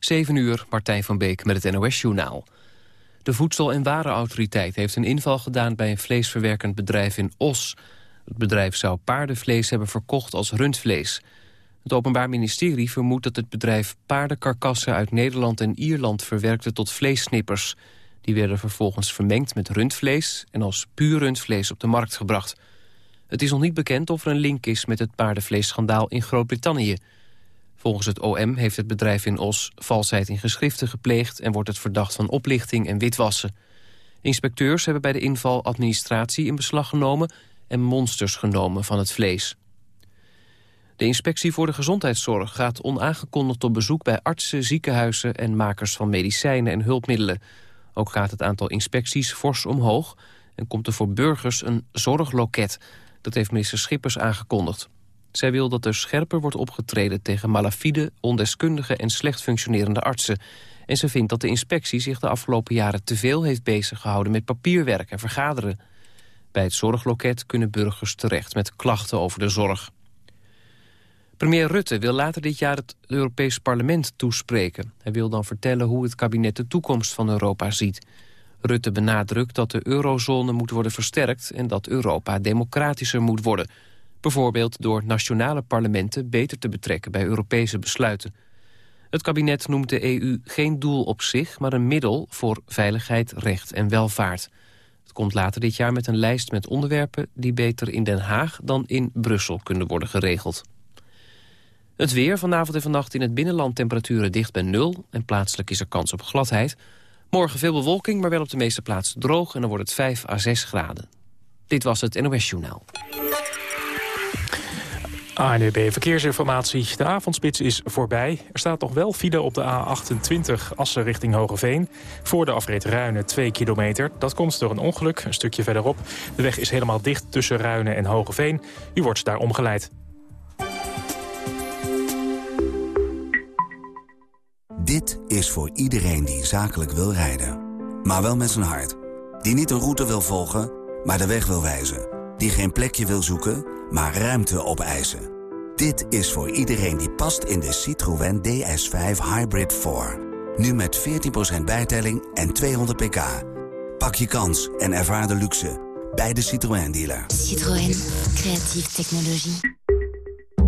7 uur, Martijn van Beek met het NOS-journaal. De Voedsel- en Warenautoriteit heeft een inval gedaan... bij een vleesverwerkend bedrijf in Os. Het bedrijf zou paardenvlees hebben verkocht als rundvlees. Het Openbaar Ministerie vermoedt dat het bedrijf paardenkarkassen... uit Nederland en Ierland verwerkte tot vleessnippers. Die werden vervolgens vermengd met rundvlees... en als puur rundvlees op de markt gebracht. Het is nog niet bekend of er een link is met het paardenvleesschandaal in Groot-Brittannië... Volgens het OM heeft het bedrijf in Os valsheid in geschriften gepleegd... en wordt het verdacht van oplichting en witwassen. Inspecteurs hebben bij de inval administratie in beslag genomen... en monsters genomen van het vlees. De inspectie voor de gezondheidszorg gaat onaangekondigd op bezoek... bij artsen, ziekenhuizen en makers van medicijnen en hulpmiddelen. Ook gaat het aantal inspecties fors omhoog... en komt er voor burgers een zorgloket. Dat heeft minister Schippers aangekondigd. Zij wil dat er scherper wordt opgetreden tegen malafide, ondeskundige en slecht functionerende artsen. En ze vindt dat de inspectie zich de afgelopen jaren te veel heeft bezig gehouden met papierwerk en vergaderen. Bij het zorgloket kunnen burgers terecht met klachten over de zorg. Premier Rutte wil later dit jaar het Europees Parlement toespreken. Hij wil dan vertellen hoe het kabinet de toekomst van Europa ziet. Rutte benadrukt dat de eurozone moet worden versterkt... en dat Europa democratischer moet worden... Bijvoorbeeld door nationale parlementen beter te betrekken bij Europese besluiten. Het kabinet noemt de EU geen doel op zich, maar een middel voor veiligheid, recht en welvaart. Het komt later dit jaar met een lijst met onderwerpen die beter in Den Haag dan in Brussel kunnen worden geregeld. Het weer vanavond en vannacht in het binnenland temperaturen dicht bij nul... en plaatselijk is er kans op gladheid. Morgen veel bewolking, maar wel op de meeste plaatsen droog... en dan wordt het 5 à 6 graden. Dit was het NOS Journaal. ANUB Verkeersinformatie. De avondspits is voorbij. Er staat nog wel file op de A28 Assen richting Hogeveen. Voor de afrit Ruinen 2 kilometer. Dat komt door een ongeluk, een stukje verderop. De weg is helemaal dicht tussen Ruinen en Hogeveen. U wordt daar omgeleid. Dit is voor iedereen die zakelijk wil rijden. Maar wel met zijn hart. Die niet een route wil volgen, maar de weg wil wijzen. Die geen plekje wil zoeken maar ruimte opeisen. Dit is voor iedereen die past in de Citroën DS5 Hybrid 4. Nu met 14% bijtelling en 200 pk. Pak je kans en ervaar de luxe bij de Citroën dealer. Citroën, creatieve technologie.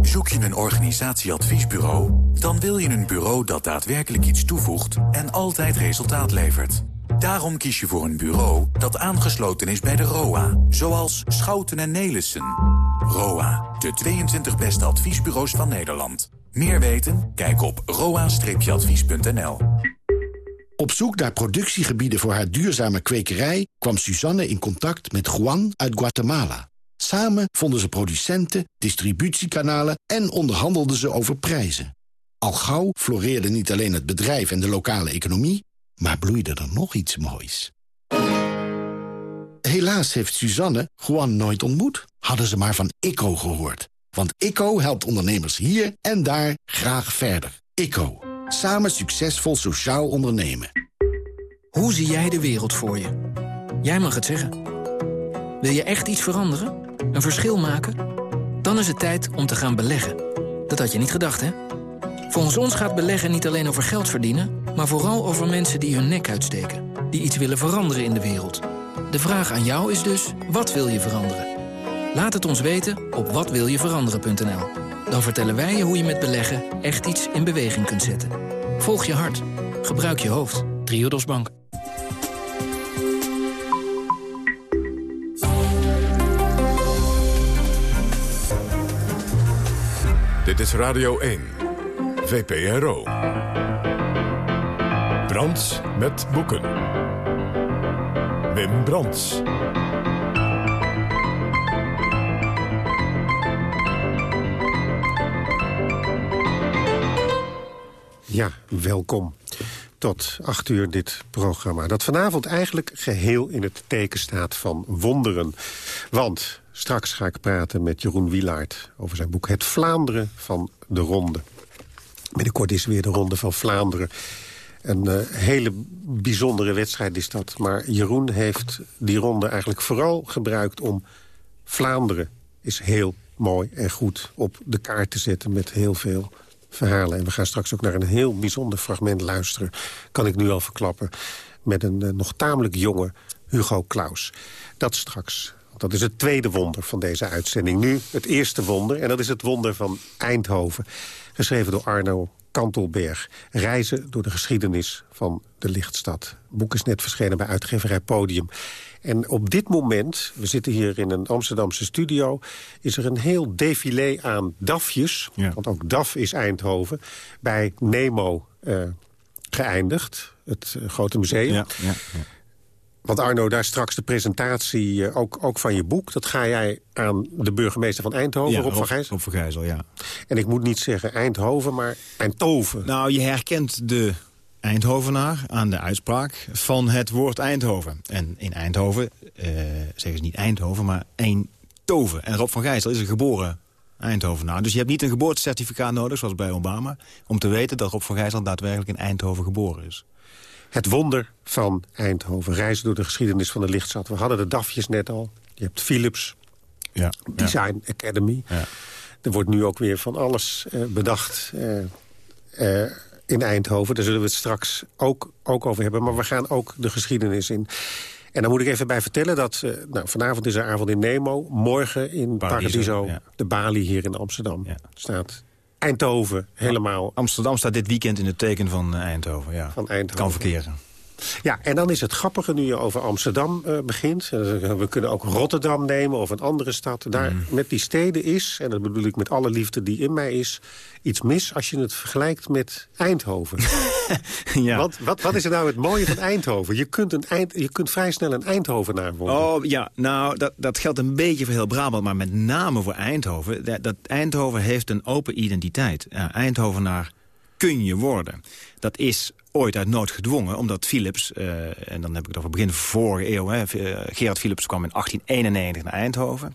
Zoek je een organisatieadviesbureau? Dan wil je een bureau dat daadwerkelijk iets toevoegt en altijd resultaat levert. Daarom kies je voor een bureau dat aangesloten is bij de ROA. Zoals Schouten en Nelissen. ROA, de 22 beste adviesbureaus van Nederland. Meer weten? Kijk op roa-advies.nl. Op zoek naar productiegebieden voor haar duurzame kwekerij... kwam Suzanne in contact met Juan uit Guatemala. Samen vonden ze producenten, distributiekanalen... en onderhandelden ze over prijzen. Al gauw floreerde niet alleen het bedrijf en de lokale economie... maar bloeide er nog iets moois. Helaas heeft Suzanne Juan nooit ontmoet. Hadden ze maar van ICO gehoord. Want ICO helpt ondernemers hier en daar graag verder. ICO. Samen succesvol sociaal ondernemen. Hoe zie jij de wereld voor je? Jij mag het zeggen. Wil je echt iets veranderen? Een verschil maken? Dan is het tijd om te gaan beleggen. Dat had je niet gedacht, hè? Volgens ons gaat beleggen niet alleen over geld verdienen... maar vooral over mensen die hun nek uitsteken. Die iets willen veranderen in de wereld. De vraag aan jou is dus, wat wil je veranderen? Laat het ons weten op watwiljeveranderen.nl. Dan vertellen wij je hoe je met beleggen echt iets in beweging kunt zetten. Volg je hart. Gebruik je hoofd. Triodos Bank. Dit is Radio 1. VPRO. Brands met boeken. Wim Brands. Ja, welkom. Tot acht uur dit programma. Dat vanavond eigenlijk geheel in het teken staat van wonderen. Want straks ga ik praten met Jeroen Wielaert over zijn boek Het Vlaanderen van de Ronde. Binnenkort is weer de Ronde van Vlaanderen. Een uh, hele bijzondere wedstrijd is dat. Maar Jeroen heeft die ronde eigenlijk vooral gebruikt om Vlaanderen is heel mooi en goed op de kaart te zetten... met heel veel verhalen. En we gaan straks ook naar een heel bijzonder fragment luisteren. Kan ik nu al verklappen. Met een nog tamelijk jonge Hugo Claus. Dat straks. Dat is het tweede wonder van deze uitzending. Nu het eerste wonder, en dat is het wonder van Eindhoven. Geschreven door Arno Kantelberg. Reizen door de geschiedenis van de lichtstad. Het boek is net verschenen bij uitgeverij Podium. En op dit moment, we zitten hier in een Amsterdamse studio... is er een heel défilé aan DAFjes, want ook DAF is Eindhoven... bij Nemo uh, geëindigd, het uh, grote museum. Ja, ja, want Arno, daar straks de presentatie uh, ook, ook van je boek... dat ga jij aan de burgemeester van Eindhoven, ja, Rob van Gijzel? Rob van Gijzel, ja. En ik moet niet zeggen Eindhoven, maar Eindhoven. Nou, je herkent de Eindhovenaar aan de uitspraak van het woord Eindhoven. En in Eindhoven uh, zeggen ze niet Eindhoven, maar Eindhoven. En Rob van Gijzel is een geboren Eindhovenaar. Dus je hebt niet een geboortecertificaat nodig, zoals bij Obama... om te weten dat Rob van Gijzel daadwerkelijk in Eindhoven geboren is. Het wonder van Eindhoven. Reizen door de geschiedenis van de lichtstad. We hadden de DAFjes net al. Je hebt Philips, ja, Design Academy. Ja. Er wordt nu ook weer van alles uh, bedacht uh, uh, in Eindhoven. Daar zullen we het straks ook, ook over hebben. Maar we gaan ook de geschiedenis in. En dan moet ik even bij vertellen dat... nou, vanavond is er avond in Nemo. Morgen in Paradiso, de Bali hier in Amsterdam. staat Eindhoven helemaal. Amsterdam staat dit weekend in het teken van Eindhoven. Ja. Van Eindhoven. Kan verkeren. Ja, en dan is het grappige nu je over Amsterdam uh, begint. We kunnen ook Rotterdam nemen of een andere stad. Daar mm. met die steden is, en dat bedoel ik met alle liefde die in mij is... iets mis als je het vergelijkt met Eindhoven. ja. Want wat, wat is er nou het mooie van Eindhoven? Je kunt, een eind, je kunt vrij snel een Eindhovenaar worden. Oh ja, nou, dat, dat geldt een beetje voor heel Brabant... maar met name voor Eindhoven. Dat, dat Eindhoven heeft een open identiteit. Ja, Eindhovenaar kun je worden. Dat is ooit uit nood gedwongen, omdat Philips... Uh, en dan heb ik het over begin vorige eeuw... Hè, eh, Gerard Philips kwam in 1891 naar Eindhoven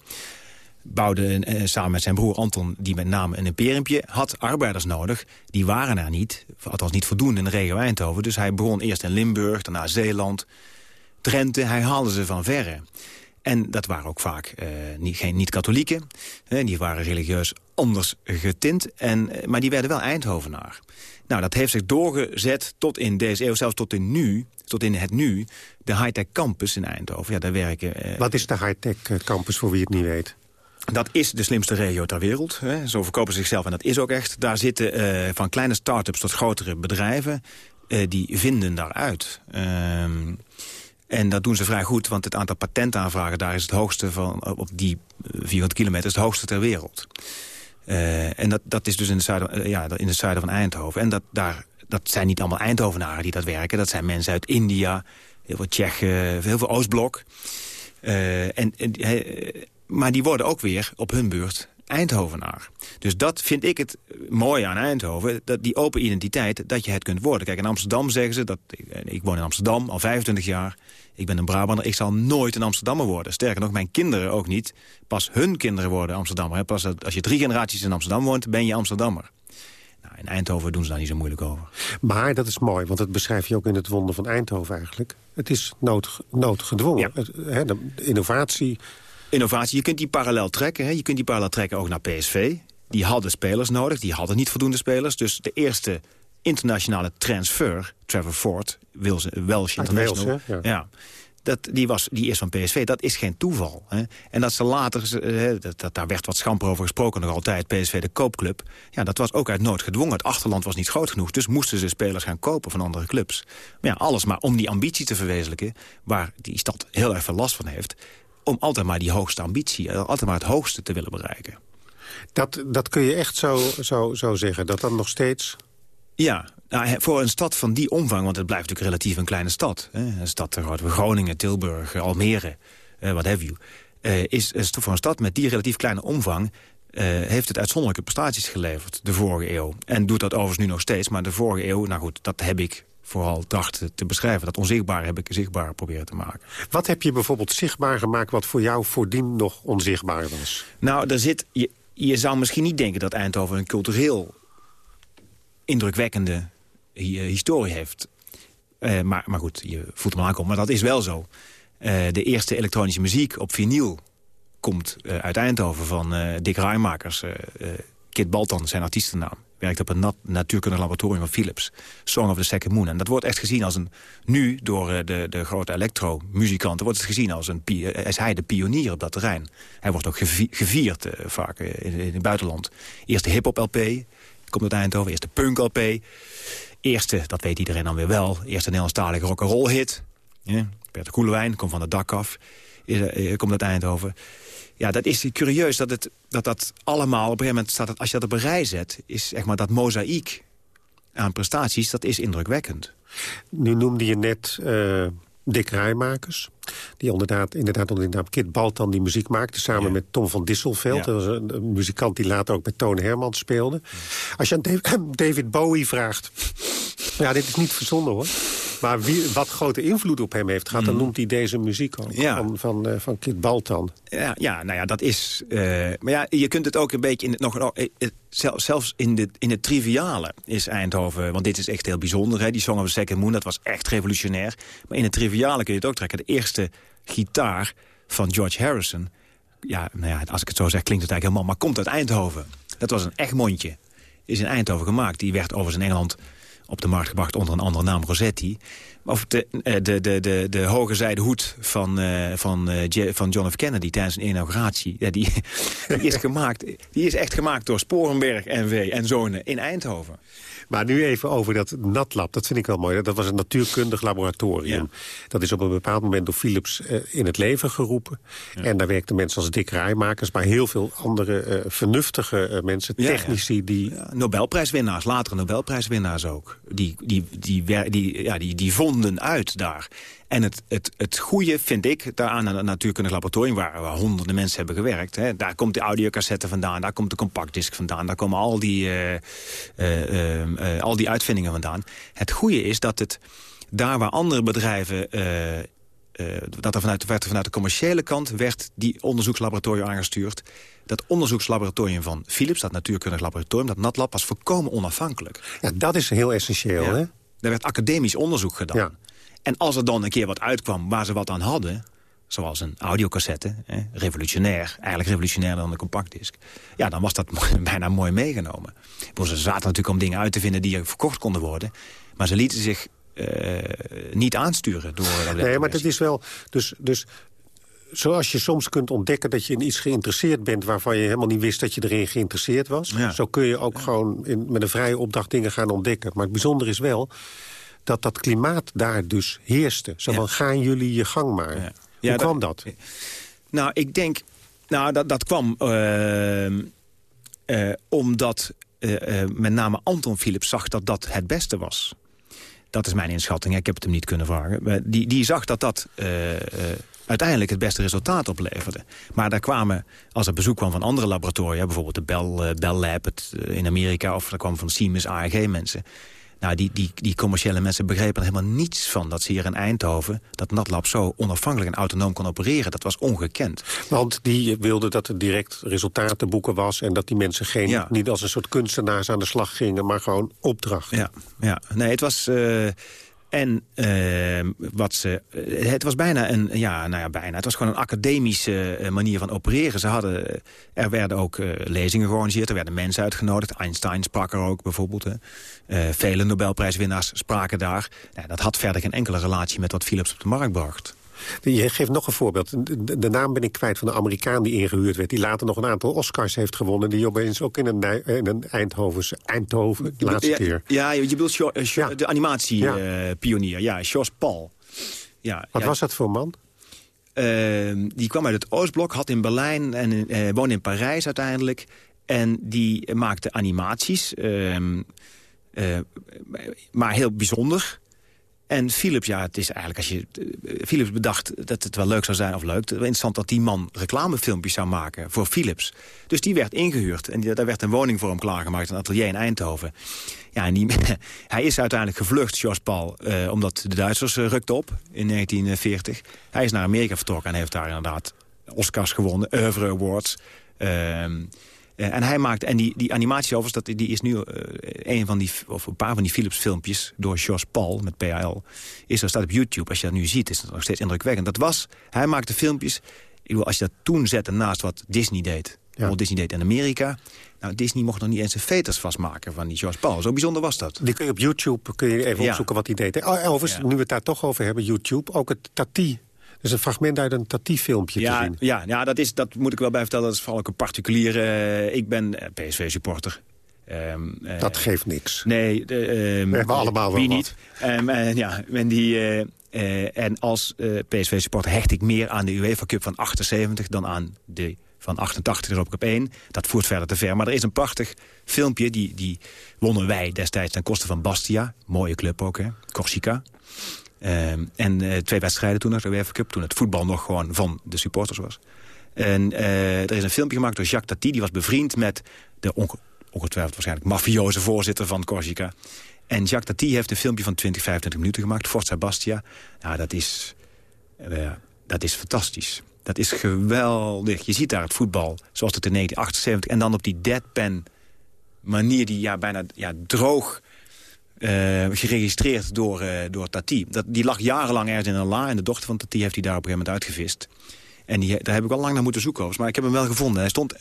bouwde uh, samen met zijn broer Anton, die met name een imperiumpje... had arbeiders nodig, die waren er niet, althans niet voldoende in de regio Eindhoven. Dus hij begon eerst in Limburg, daarna Zeeland, Drenthe. Hij haalde ze van verre. En dat waren ook vaak uh, niet, geen niet-katholieken. die waren religieus anders getint, en, maar die werden wel Eindhovenaar. Nou, dat heeft zich doorgezet tot in deze eeuw, zelfs tot in nu, tot in het nu, de high-tech campus in Eindhoven. Ja, daar werken... Eh, Wat is de high-tech eh, campus, voor wie het niet weet? Dat is de slimste regio ter wereld. Hè. Zo verkopen ze zichzelf en dat is ook echt. Daar zitten uh, van kleine start-ups tot grotere bedrijven. Uh, die vinden daaruit. Ehm, en dat doen ze vrij goed, want het aantal patentaanvragen... daar is het hoogste van, op die 400 kilometer is het hoogste ter wereld. Uh, en dat, dat is dus in het zuiden, ja, in het zuiden van Eindhoven. En dat, daar, dat zijn niet allemaal Eindhovenaren die dat werken. Dat zijn mensen uit India, heel veel Tsjechen, heel veel Oostblok. En, en maar die worden ook weer op hun beurt Eindhovenaar. Dus dat vind ik het mooie aan Eindhoven. Dat die open identiteit, dat je het kunt worden. Kijk, in Amsterdam zeggen ze, dat ik woon in Amsterdam al 25 jaar. Ik ben een Brabander, ik zal nooit een Amsterdammer worden. Sterker nog, mijn kinderen ook niet. Pas hun kinderen worden Amsterdammer. Pas als je drie generaties in Amsterdam woont, ben je Amsterdammer. Nou, in Eindhoven doen ze daar niet zo moeilijk over. Maar dat is mooi, want dat beschrijf je ook in het wonder van Eindhoven eigenlijk. Het is nood, noodgedwongen. Ja. Het, de innovatie innovatie. Je kunt die parallel trekken. Hè? Je kunt die parallel trekken ook naar PSV. Die hadden spelers nodig, die hadden niet voldoende spelers. Dus de eerste internationale transfer, Trevor Ford, Welsh International... ja. Dat, die, was, die is van PSV. Dat is geen toeval. Hè? En dat ze later, hè, dat, dat, daar werd wat schamper over gesproken nog altijd, PSV de koopclub. Ja, dat was ook uit nood gedwongen. Het achterland was niet groot genoeg. Dus moesten ze spelers gaan kopen van andere clubs. Maar ja, alles maar om die ambitie te verwezenlijken, waar die stad heel erg veel last van heeft om altijd maar die hoogste ambitie, eh, altijd maar het hoogste te willen bereiken. Dat, dat kun je echt zo, zo, zo zeggen, dat dan nog steeds... Ja, nou, voor een stad van die omvang, want het blijft natuurlijk relatief een kleine stad. Hè? Een stad Groningen, Tilburg, Almere, eh, wat have you. Uh, is, is voor een stad met die relatief kleine omvang... Uh, heeft het uitzonderlijke prestaties geleverd de vorige eeuw. En doet dat overigens nu nog steeds, maar de vorige eeuw... nou goed, dat heb ik vooral dacht te beschrijven. Dat onzichtbare heb ik zichtbaar proberen te maken. Wat heb je bijvoorbeeld zichtbaar gemaakt... wat voor jou voordien nog onzichtbaar was? Nou, daar zit, je, je zou misschien niet denken dat Eindhoven... een cultureel indrukwekkende historie heeft. Uh, maar, maar goed, je voelt hem aankomen. Maar dat is wel zo. Uh, de eerste elektronische muziek op vinyl komt uh, uit Eindhoven van Dick Rijmakers. Kit Baltan, zijn artiestennaam. Werkte op een nat, natuurkundig laboratorium van Philips. Song of the Second Moon. En dat wordt echt gezien als een... Nu, door eh, de, de grote elektromuzikanten, wordt het gezien als een... Is hij de pionier op dat terrein. Hij wordt ook gevierd uh, vaak in, in, het buitenland. Eerst de hip-hop LP, komt uit Eindhoven. Eerst de punk LP. Eerste, dat weet iedereen dan weer wel. Eerste Nederlandstalige rock'n'roll hit. Ja, Bert Koelewijn, komt van het dak af. Komt uit Eindhoven ja, dat is curieus dat, het, dat dat allemaal... op een gegeven moment staat als je dat op een rij zet... is zeg maar dat mozaïek aan prestaties, dat is indrukwekkend. Nu noemde je net uh, Dick Rijmakers. Die inderdaad, inderdaad onder de naam Kit Baltan die muziek maakte... samen met Tom van Disselveld. Dat was een, muzikant die later ook met Toon Hermans speelde. Als je aan David Bowie vraagt... Ja, dit is niet verzonnen hoor. Maar wie, wat grote invloed op hem heeft gehad... dan mm. noemt hij deze muziek ook, van, van, uh, van Kit Baltan. Ja, ja, nou ja, dat is... Uh, maar ja, je kunt het ook een beetje... In het, nog, uh, zelfs in, de, in het triviale is Eindhoven... want dit is echt heel bijzonder, hè, die Song of the Second Moon... dat was echt revolutionair. Maar in het triviale kun je het ook trekken. De eerste gitaar van George Harrison... ja, nou ja, als ik het zo zeg, klinkt het eigenlijk helemaal... maar komt uit Eindhoven. Dat was een echt mondje. Is in Eindhoven gemaakt. Die werd overigens in Engeland op de markt gebracht onder een andere naam, Rossetti. Of de, eh, de, de, de, de hoge zijde hoed van, uh, van, uh, van John F. Kennedy tijdens een inauguratie. Ja, die, die, is gemaakt, die is echt gemaakt door Sporenberg NV en Zonen in Eindhoven. Maar nu even over dat natlab. Dat vind ik wel mooi. Dat was een natuurkundig laboratorium. Dat is op een bepaald moment door Philips uh, in het leven geroepen. En daar werkten mensen als Dick Rijmakers... maar heel veel andere uh, vernuftige uh, mensen, technici... die Nobelprijswinnaars, latere Nobelprijswinnaars ook. Die, die, die, die, ja, die, die vonden uit daar. En het, het, het goede vind ik, daar aan het natuurkundig laboratorium... waar, honderden mensen hebben gewerkt... Hè, daar komt de audiocassette vandaan, daar komt de compactdisc vandaan... daar komen al die, uh, uh, uh, al die uitvindingen vandaan. Het goede is dat het daar waar andere bedrijven... dat er vanuit, werd vanuit de commerciële kant werd die onderzoekslaboratorium aangestuurd. Dat onderzoekslaboratorium van Philips, dat natuurkundig laboratorium... dat NatLab, was volkomen onafhankelijk. Ja, dat is heel essentieel, hè? Er werd academisch onderzoek gedaan. Ja. En als er dan een keer wat uitkwam waar ze wat aan hadden... zoals een audiocassette, hè, revolutionair, eigenlijk revolutionairder dan een compactdisc... ja, dan was dat bijna mooi meegenomen. Ze zaten natuurlijk om dingen uit te vinden die verkocht konden worden... maar ze lieten zich niet aansturen door... Nee, maar dat is wel... Dus, dus zoals je soms kunt ontdekken dat je in iets geïnteresseerd bent... waarvan je helemaal niet wist dat je erin geïnteresseerd was... zo kun je ook gewoon in, met een vrije opdracht dingen gaan ontdekken. Maar het bijzondere is wel dat dat klimaat daar dus heerste. Zo van, gaan jullie je gang maar. Hoe kwam dat, Nou, ik denk... Nou, dat, dat kwam uh, uh, omdat uh, met name Anton Philips zag dat dat het beste was. Dat is mijn inschatting. Ik heb het hem niet kunnen vragen. Die, die zag dat dat uiteindelijk het beste resultaat opleverde. Maar daar kwamen, als er bezoek kwam van andere laboratoria... bijvoorbeeld de Bell, Bell Lab in Amerika... of er kwam van Siemens ARG mensen... Nou, die, die, die commerciële mensen begrepen er helemaal niets van... dat ze hier in Eindhoven, dat NatLab zo onafhankelijk en autonoom kon opereren. Dat was ongekend. Want die wilden dat er direct resultaten boeken was... en dat die mensen geen, niet als een soort kunstenaars aan de slag gingen... maar gewoon opdrachten. Ja, ja. nee, het was... Uh, en uh, wat ze, eh, het was bijna een, ja, nou ja, bijna. Het was gewoon een academische eh, manier van opereren. Ze hadden, er werden ook lezingen georganiseerd, er werden mensen uitgenodigd. Einstein sprak er ook bijvoorbeeld. Vele Nobelprijswinnaars spraken daar. Nou, dat had verder geen enkele relatie met wat Philips op de markt bracht. Je geeft nog een voorbeeld. De, naam ben ik kwijt van de Amerikaan die ingehuurd werd. Die later nog een aantal Oscars heeft gewonnen. Die opeens ook in een, in een Eindhovense, Eindhoven, de laatste keer. Ja, je bedoelt uh, de animatiepionier. ja, George Paul. Ja, Wat was dat voor man? Uh, die kwam uit het Oostblok, had in Berlijn en uh, woonde in Parijs uiteindelijk. En die maakte animaties, uh, maar heel bijzonder. En Philips, ja, het is eigenlijk als je... Eh, Philips bedacht dat het wel leuk zou zijn, of leuk... interessant dat die man reclamefilmpjes zou maken voor Philips. Dus die werd ingehuurd en daar werd een woning voor hem klaargemaakt... een atelier in Eindhoven. Ja, en hij is uiteindelijk gevlucht, Jos Paul... Eh, omdat de Duitsers uh, rukten op in 1940. Hij is naar Amerika vertrokken en heeft daar inderdaad Oscars gewonnen, Oeuvre Awards... Eh, en hij maakt, en die, die animatie overigens, dat, die is nu uh, een van die, of een paar van die Philips filmpjes door Jos Paul met PAL. Is er staat op YouTube. Als je dat nu ziet, is het nog steeds indrukwekkend. Dat was, hij maakte filmpjes. Ik bedoel, als je dat toen zette naast wat Disney deed. Walt Disney deed in Amerika. Nou, Disney mocht nog niet eens de veters vastmaken van die George Paul. Zo bijzonder was dat. Die kun je op YouTube kun je even Ja. opzoeken wat hij deed. Oh, overigens, nu we het daar toch over hebben, YouTube, ook het Tati. Dus een fragment uit een Tati-filmpje te Ja, zien. ja, ja dat, is, dat moet ik wel bij vertellen. Dat is vooral ook een particuliere... eh, ik ben eh, PSV-supporter. Ehm, eh, Dat geeft niks. Nee, de, ehm, We hebben allemaal wel wie wat. niet. Eh, ja, en, die, en als PSV-supporter hecht ik meer aan de UEFA Cup van 78... dan aan de van 88 de Europa Cup 1. Dat voert verder te ver. Maar er is een prachtig filmpje, die, die wonnen wij destijds ten koste van Bastia. Mooie club ook, hè. Corsica. Ehm, en eh, twee wedstrijden toen nog, de UEFA. Toen het voetbal nog gewoon van de supporters was. En eh, er is een filmpje gemaakt door Jacques Tati. Die was bevriend met de onge- ongetwijfeld waarschijnlijk mafioze voorzitter van Corsica. En Jacques Tati heeft een filmpje van 20, 25 minuten gemaakt. Forza Bastia. Nou, dat is, eh, dat is fantastisch. Dat is geweldig. Je ziet daar het voetbal zoals het in 1978... en dan op die deadpan manier die ja, bijna ja, droog eh, geregistreerd door, eh, door Tati. Dat, die lag jarenlang ergens in een la... en de dochter van Tati heeft die daar op een gegeven moment uitgevist. En die, daar heb ik al lang naar moeten zoeken. Maar ik heb hem wel gevonden. Hij, stond,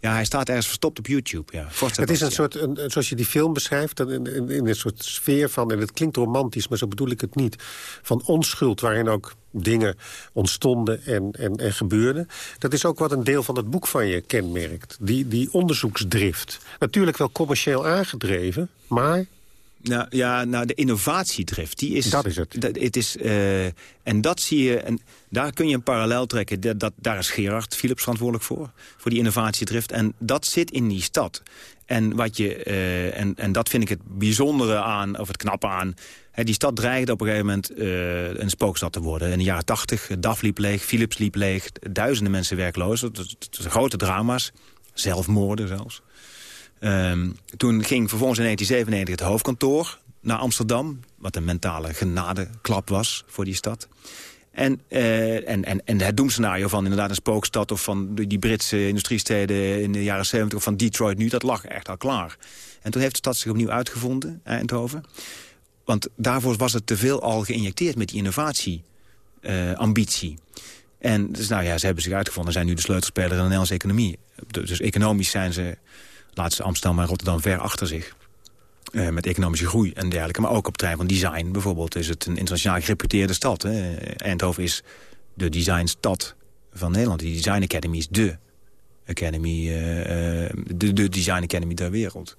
ja, hij staat ergens verstopt op YouTube. Ja. Het is een soort, een, zoals je die film beschrijft, in, in, in een soort sfeer van... en het klinkt romantisch, maar zo bedoel ik het niet... van onschuld, waarin ook dingen ontstonden en, en, en gebeurden. Dat is ook wat een deel van het boek van je kenmerkt. Die, die onderzoeksdrift. Natuurlijk wel commercieel aangedreven, maar... Nou, ja, nou, de innovatiedrift, die is... Dat is het. Dat, het is eh, en dat zie je... En daar kun je een parallel trekken. Dat, dat, daar is Gerard Philips verantwoordelijk voor. Voor die innovatiedrift. En dat zit in die stad. En, wat je, eh, en, en dat vind ik het bijzondere aan, of het knappe aan... Hè, die stad dreigde op een gegeven moment eh, een spookstad te worden. In de jaren tachtig, DAF liep leeg, Philips liep leeg. Duizenden mensen werkloos. Dat, dat, dat zijn grote drama's. Zelfmoorden zelfs. Ehm, toen ging vervolgens in 1997 het hoofdkantoor naar Amsterdam. Wat een mentale genadeklap was voor die stad. En, eh, en, en, en het doemscenario van inderdaad een spookstad... of van die Britse industriesteden in de jaren 70 of van Detroit nu... dat lag echt al klaar. En toen heeft de stad zich opnieuw uitgevonden, Eindhoven. Want daarvoor was het te veel al geïnjecteerd met die innovatieambitie. en dus nou ja, ze hebben zich uitgevonden... zijn nu de sleutelspeler in de Nederlandse economie. Dus economisch zijn ze, ze Amsterdam en Rotterdam ver achter zich. Eh, met economische groei en dergelijke. Maar ook op het terrein van design bijvoorbeeld is het een internationaal gereputeerde stad. Hè. Eindhoven is de designstad van Nederland. Die Design Academy is de academy, eh, eh, de, de design academy ter wereld.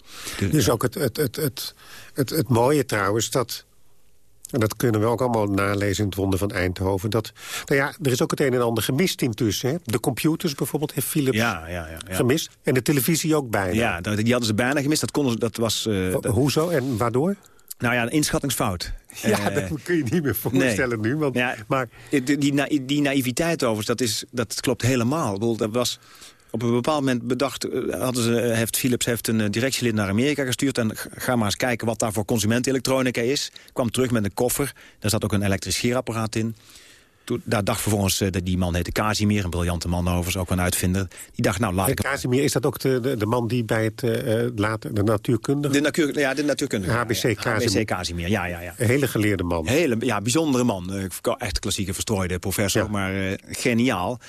Dus ook het, het, het, het, het mooie trouwens, dat... En dat kunnen we ook allemaal nalezen in het wonder van Eindhoven. Dat, nou ja, er is ook het een en ander gemist intussen. Hè? De computers bijvoorbeeld heeft Philips ja, ja, ja, ja. gemist. En de televisie ook bijna. Ja, die hadden ze bijna gemist. Dat, konden ze, dat was... eh, dat- Hoezo en waardoor? nou ja, een inschattingsfout. Ja, Eh, dat kun je niet meer voorstellen nu. Want, Ja, maar die, die, na- die naïviteit overigens, dat, is, dat klopt helemaal. Ik bedoel, dat was op een bepaald moment bedacht... eh, Hadden ze, heeft Philips heeft een eh, directielid naar Amerika gestuurd... en ga maar eens kijken wat daar voor consumentenelektronica is. Kwam terug met een koffer. Daar zat ook een elektrisch scheerapparaat in. Toen, daar dacht vervolgens, eh, dat die man heette Casimir... een briljante man overigens, ook een uitvinder. Die dacht, nou, laat ik... Casimir, is dat ook de, de, de man die bij het eh, eh, later, de natuurkundige... De, natuur, ja, de natuurkundige. HBC ja. Casimir. HBC Casimir, ja, ja, ja. Een hele geleerde man. Hele ja, bijzondere man. Eh, Echt klassieke verstrooide professor, Ja. maar eh, geniaal.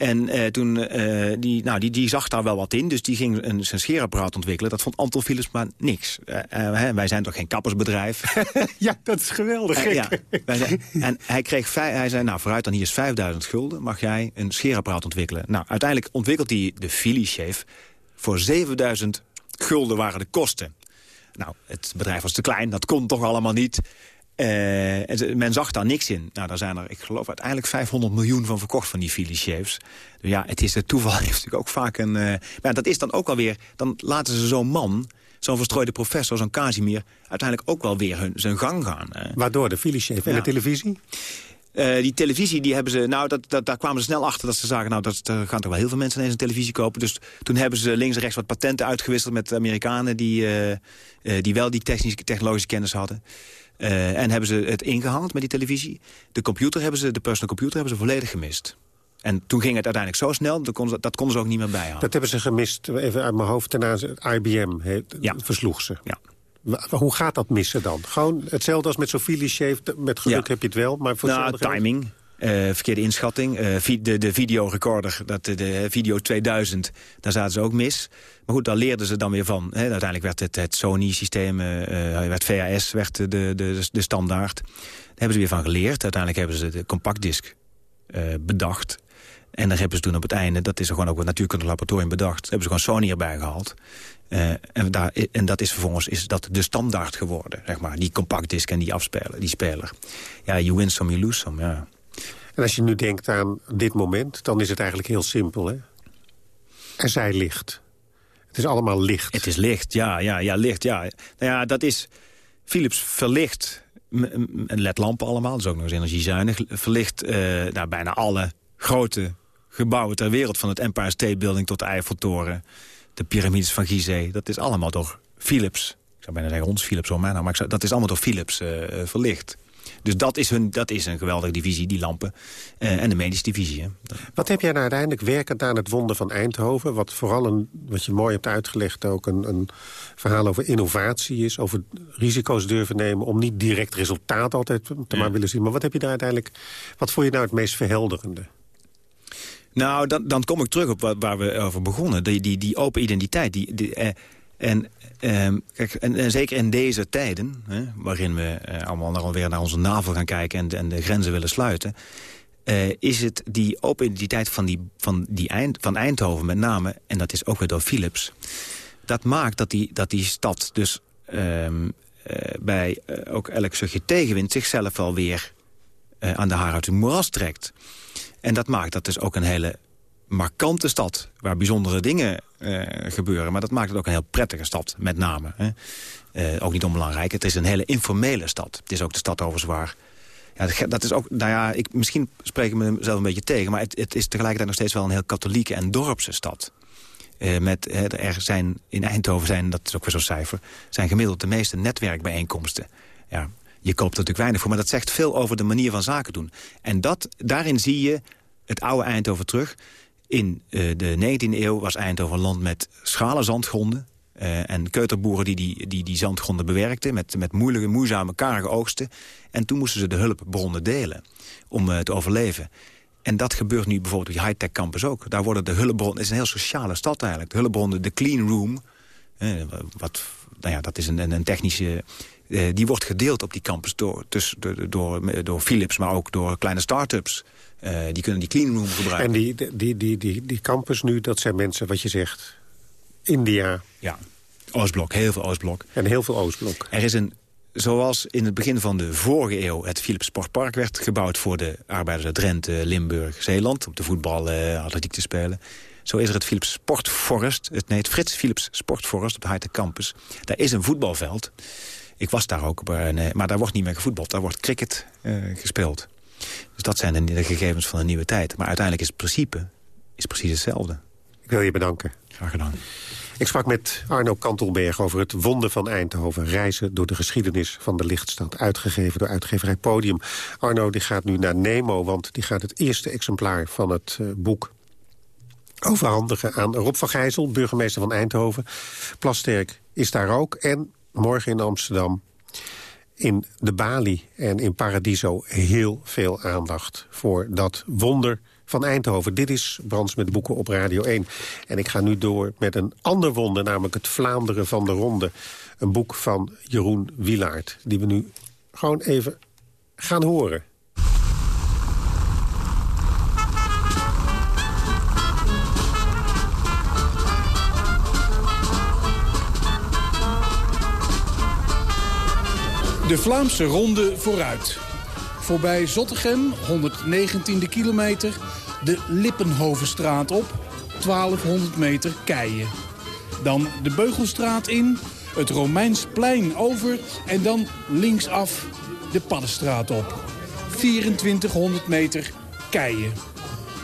En eh, toen, eh, die, nou, die, die zag daar wel wat in, dus die ging een, zijn scheerapparaat ontwikkelen. Dat vond Anton Philips maar niks. Eh, hè, wij zijn toch geen kappersbedrijf? Ja, dat is geweldig. Ja, zijn- en hij, kreeg hij zei, nou vooruit dan hier is 5000 gulden, mag jij een scheerapparaat ontwikkelen. Nou, uiteindelijk ontwikkelt hij de Shave. Voor 7000 gulden waren de kosten. Nou, het bedrijf was te klein, dat kon toch allemaal niet. Ze- men zag daar niks in. Nou, daar zijn er, ik geloof, uiteindelijk 500 miljoen van verkocht van die Shaves. Dus ja, het is het toeval heeft natuurlijk ook vaak een... eh, maar dat is dan ook alweer... Dan laten ze zo'n man, zo'n verstrooide professor, zo'n Casimir... uiteindelijk ook wel weer hun, zijn gang gaan. Waardoor de Philips Chef en Ja. de televisie? Eh, die televisie, die hebben ze, nou, dat, dat, daar kwamen ze snel achter dat ze zagen... nou, dat, er gaan toch wel heel veel mensen ineens een televisie kopen. Dus toen hebben ze links en rechts wat patenten uitgewisseld... met Amerikanen die, die wel die technische, technologische kennis hadden. Eh, en hebben ze het ingehaald met die televisie. De computer hebben ze, de personal computer hebben ze volledig gemist. En toen ging het uiteindelijk zo snel, dat konden ze, dat konden ze ook niet meer bijhouden. Dat hebben ze gemist, even uit mijn hoofd. Daarna het IBM Ja. versloeg ze. Ja. Hoe gaat dat missen dan? Gewoon hetzelfde als met Philips Shave. Met geluk Ja. heb je het wel, maar voor Nou, timing. Verkeerde inschatting. de, de videorecorder, dat, de, video 2000, daar zaten ze ook mis. Maar goed, daar leerden ze dan weer van. Hè. Uiteindelijk werd het, het Sony-systeem, werd VHS, werd de, de, standaard. Daar hebben ze weer van geleerd. Uiteindelijk hebben ze de compactdisc bedacht. En daar hebben ze toen op het einde, dat is er gewoon ook een natuurkundig laboratorium bedacht... hebben ze gewoon Sony erbij gehaald. En, daar, en dat is vervolgens is dat de standaard geworden, zeg maar. Die compactdisc en die afspeler, die speler. Ja, you win some, you lose some, ja. En als je nu denkt aan dit moment, dan is het eigenlijk heel simpel, hè? Er zij licht. Het is allemaal licht. Het is licht, ja, ja, ja, licht, ja. Nou ja, dat is... Philips verlicht ledlampen allemaal, dat is ook nog eens energiezuinig. Verlicht uh, bijna alle grote gebouwen ter wereld... van het Empire State Building tot de Eiffeltoren... de piramides van Gizeh. Dat is allemaal door Philips. Ik zou bijna zeggen ons Philips, om mij nou, maar dat is allemaal door Philips uh, verlicht. Dus dat is, hun, dat is een geweldige divisie, die lampen. Uh, en de medische divisie. Hè. Wat heb jij nou uiteindelijk werkend aan het wonder van Eindhoven? Wat vooral, een, wat je mooi hebt uitgelegd, ook een, een verhaal over innovatie is. Over risico's durven nemen om niet direct resultaat altijd te maar willen zien. Maar wat heb je daar uiteindelijk, wat vond je nou het meest verhelderende? Nou, dan, dan kom ik terug op waar, waar we over begonnen. Die, die, die open identiteit. Die, die eh, en, eh, kijk, en, zeker in deze tijden, hè, waarin we eh, allemaal naar, weer naar onze navel gaan kijken... en, en de grenzen willen sluiten... Eh, is het die open identiteit van, die, van, die Eind, van Eindhoven met name... en dat is ook weer door Philips... dat maakt dat die, dat die stad dus ehm, eh, bij ook elk stukje tegenwind... zichzelf wel weer aan de haar uit de moeras trekt. En dat maakt dat dus ook een hele markante stad... waar bijzondere dingen uh, gebeuren. Maar dat maakt het ook een heel prettige stad, met name. Hè. Uh, ook niet onbelangrijk. Het is een hele informele stad. Het is ook de stad overigens waar... Ja, dat is ook, nou ja, ik, misschien spreek ik mezelf een beetje tegen... maar het, het is tegelijkertijd nog steeds wel een heel katholieke en dorpse stad. Uh, met, er zijn, in Eindhoven zijn, dat is ook weer zo'n cijfer... zijn gemiddeld de meeste netwerkbijeenkomsten. Ja, je koopt er natuurlijk weinig voor, maar dat zegt veel over de manier van zaken doen. En dat, daarin zie je het oude Eindhoven terug. In uh, de 19e eeuw was Eindhoven een land met schale zandgronden. Uh, en keuterboeren die die, die die zandgronden bewerkten... met, met moeilijke, moeizame, karige oogsten. En toen moesten ze de hulpbronnen delen om uh, te overleven. En dat gebeurt nu bijvoorbeeld op die high-tech campus ook. Daar worden de hulpbronnen... Het is een heel sociale stad eigenlijk. De hulpbronnen, de clean room... wat, nou ja, dat is een, een, technische die wordt gedeeld op die campus door, dus, door, door, door Philips, maar ook door kleine start-ups. Uh, die kunnen die cleanroom gebruiken. En die, die, die, die, die campus nu, dat zijn mensen, wat je zegt, India. Ja, Oostblok, heel veel Oostblok. En heel veel Oostblok. Er is een, zoals in het begin van de vorige eeuw... het Philips Sportpark werd gebouwd voor de arbeiders uit Drenthe, Limburg, Zeeland... om de voetbal, uh, atletiek te spelen. Zo is er het Philips Sportforest. Het heet Frits Philips Sportforest op de Campus. Daar is een voetbalveld. Ik was daar ook, maar, nee, maar daar wordt niet meer gevoetbald. Daar wordt cricket uh, gespeeld. Dus dat zijn de, de, gegevens van de nieuwe tijd. Maar uiteindelijk is het principe is precies hetzelfde. Ik wil je bedanken. Graag gedaan. Ik sprak met Arno Kantelberg over het wonder van Eindhoven. Reizen door de geschiedenis van de lichtstad. Uitgegeven door uitgeverij Podium. Arno die gaat nu naar Nemo, want die gaat het eerste exemplaar van het uh, boek overhandigen aan Rob van Gijzel, burgemeester van Eindhoven. Plasterk is daar ook. En morgen in Amsterdam in de Bali en in Paradiso heel veel aandacht voor dat wonder van Eindhoven. Dit is Brands met Boeken op Radio 1. En ik ga nu door met een ander wonder, namelijk het Vlaanderen van de Ronde. Een boek van Jeroen Wilaert, die we nu gewoon even gaan horen. De Vlaamse ronde vooruit. Voorbij Zottegem, 119e kilometer, de Lippenhovenstraat op, 1200 meter keien. Dan de Beugelstraat in, het Romeinsplein over en dan linksaf de Paddenstraat op. 2400 meter keien.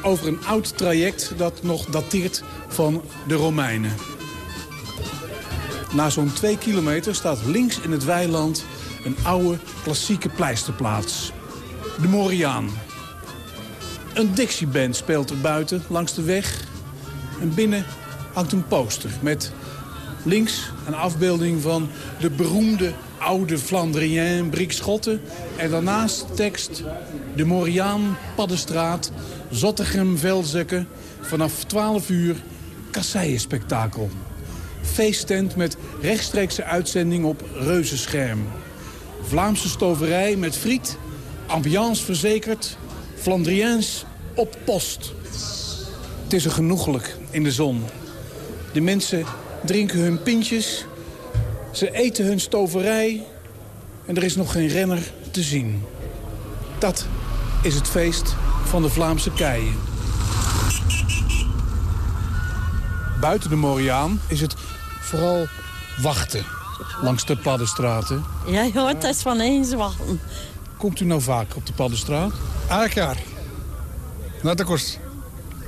Over een oud traject dat nog dateert van de Romeinen. Na zo'n 2 kilometer staat links in het weiland een oude, klassieke pleisterplaats. De Moriaan. Een Dixie-band speelt er buiten, langs de weg. En binnen hangt een poster met links een afbeelding van de beroemde oude Flandrien, Briek Schotten. En daarnaast tekst de Moriaan, Paddenstraat, Zottegem, Velzekken. Vanaf 12 uur kasseienspektakel. Feesttent met rechtstreekse uitzending op reuzenscherm. Vlaamse stoverij met friet, ambiance verzekerd, Flandriens op post. Het is er genoeglijk in de zon. De mensen drinken hun pintjes, ze eten hun stoverij en er is nog geen renner te zien. Dat is het feest van de Vlaamse keien. Buiten de Moriaan is het vooral wachten langs de Paddenstraten. Ja, ja, het is van eens wachten. Komt u nou vaak op de Paddenstraat? Elk jaar. Net de kost.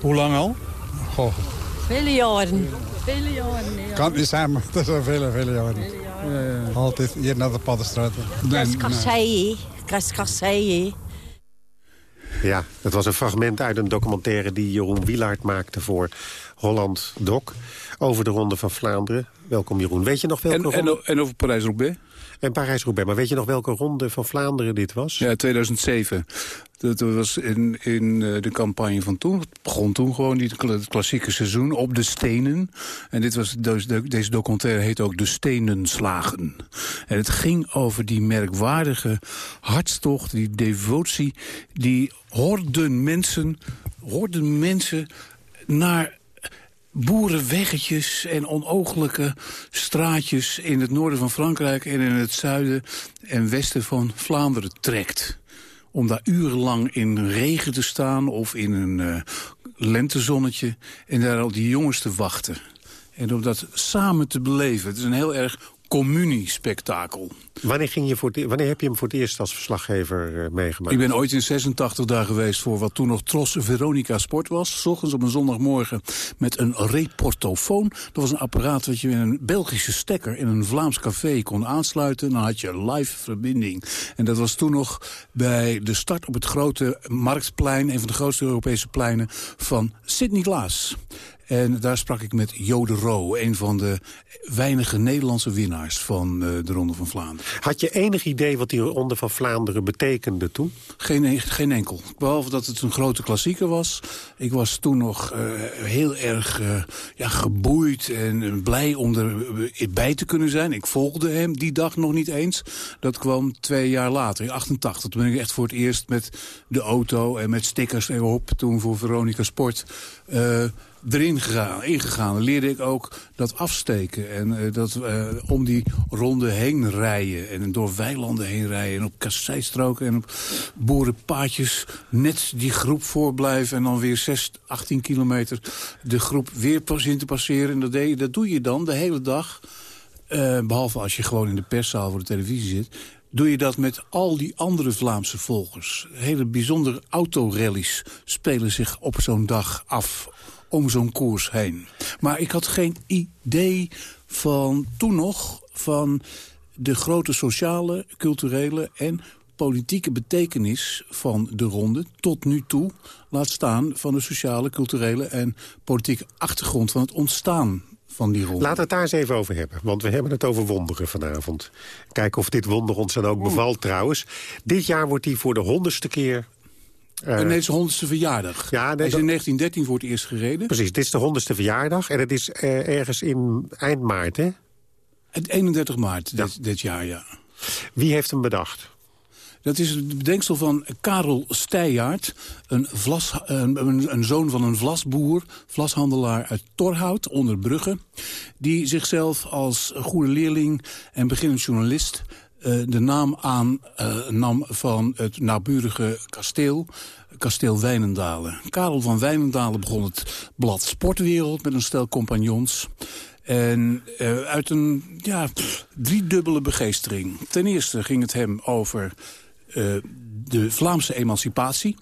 Hoe lang al? Goh, Vele jaren. Vele jaren, ja. kan het niet zijn, maar het is al vele, vele jaren. Altijd hier naar de Paddenstraat. Dat Nee, is nee. kassei, hè. Dat is kassei, hè. Ja, dat was een fragment uit een documentaire die Jeroen Wielaert maakte voor Holland Doc. Over de Ronde van Vlaanderen. Welkom Jeroen. Weet je nog welke En, ronde... en, en over Parijs-Roubaix? En Parijs-Roubaix. Maar weet je nog welke Ronde van Vlaanderen dit was? Ja, 2007. Dat was in, in eh, de campagne van toen. Het begon toen gewoon die het klassieke seizoen op de stenen. En dit was, deze, deze documentaire heet ook De Stenenslagen. En het ging over die merkwaardige hartstocht, die devotie... die horden mensen, horden mensen naar boerenweggetjes en onogelijke straatjes in het noorden van Frankrijk en in het zuiden en westen van Vlaanderen trekt. Om daar urenlang in regen te staan of in een eh, lentezonnetje en daar al die jongens te wachten. En om dat samen te beleven. Het is een heel erg communiespektakel. Wanneer, ging je voor het e- wanneer heb je hem voor het eerst als verslaggever eh, meegemaakt? Ik ben ooit in 86 daar geweest voor wat toen nog Tros Veronica Sport was. S ochtends op een zondagmorgen met een reportofoon. Dat was een apparaat dat je in een Belgische stekker in een Vlaams café kon aansluiten. Dan had je live verbinding. En dat was toen nog bij de start op het grote Marktplein. Een van de grootste Europese pleinen van Sint-Niklaas. En daar sprak ik met Jode Roo, een van de weinige Nederlandse winnaars van eh, de Ronde van Vlaanderen. Had je enig idee wat die Ronde van Vlaanderen betekende toen? Geen, e- geen enkel. Behalve dat het een grote klassieker was. Ik was toen nog eh, heel erg eh, ja, geboeid en blij om erbij te kunnen zijn. Ik volgde hem die dag nog niet eens. Dat kwam twee jaar later, in 88. Toen ben ik echt voor het eerst met de auto en met stickers erop... toen voor Veronica Sport... erin gegaan, ingegaan. Leerde ik ook dat afsteken. En eh, dat eh, om die ronde heen rijden. En door weilanden heen rijden. En op kasseistroken en op boerenpaadjes net die groep voorblijven. En dan weer 6, 18 kilometer de groep weer pas in te passeren. En dat, deed, dat doe je dan de hele dag. Eh, behalve als je gewoon in de perszaal voor de televisie zit doe je dat met al die andere Vlaamse volgers. Hele bijzondere autorallies spelen zich op zo'n dag af om zo'n koers heen. Maar ik had geen idee van toen nog van de grote sociale, culturele en politieke betekenis van de ronde tot nu toe. Laat staan van de sociale, culturele en politieke achtergrond van het ontstaan van die ronde. Laten we het daar eens even over hebben. Want we hebben het over wonderen vanavond. Kijken of dit wonder ons dan ook bevalt trouwens. Dit jaar wordt hij voor de honderdste keer... eh, nee, het is de honderdste verjaardag. Ja, nee, Hij is in 1913 voor het eerst gereden. Precies, dit is de honderdste verjaardag. En het is eh, ergens in eind maart, hè? Het 31 maart dit, dit jaar, ja. Wie heeft hem bedacht? Dat is het bedenksel van Karel Steijaard, een, vlas, een, een, een zoon van een vlasboer, vlashandelaar uit Torhout, onder Brugge. Die zichzelf als goede leerling en beginnend journalist eh, de naam aan eh, nam van het naburige kasteel, kasteel Wijnendalen. Karel van Wijnendalen begon het blad Sportwereld met een stel compagnons. En eh, uit een ja, driedubbele begeestering. Ten eerste ging het hem over de Vlaamse emancipatie.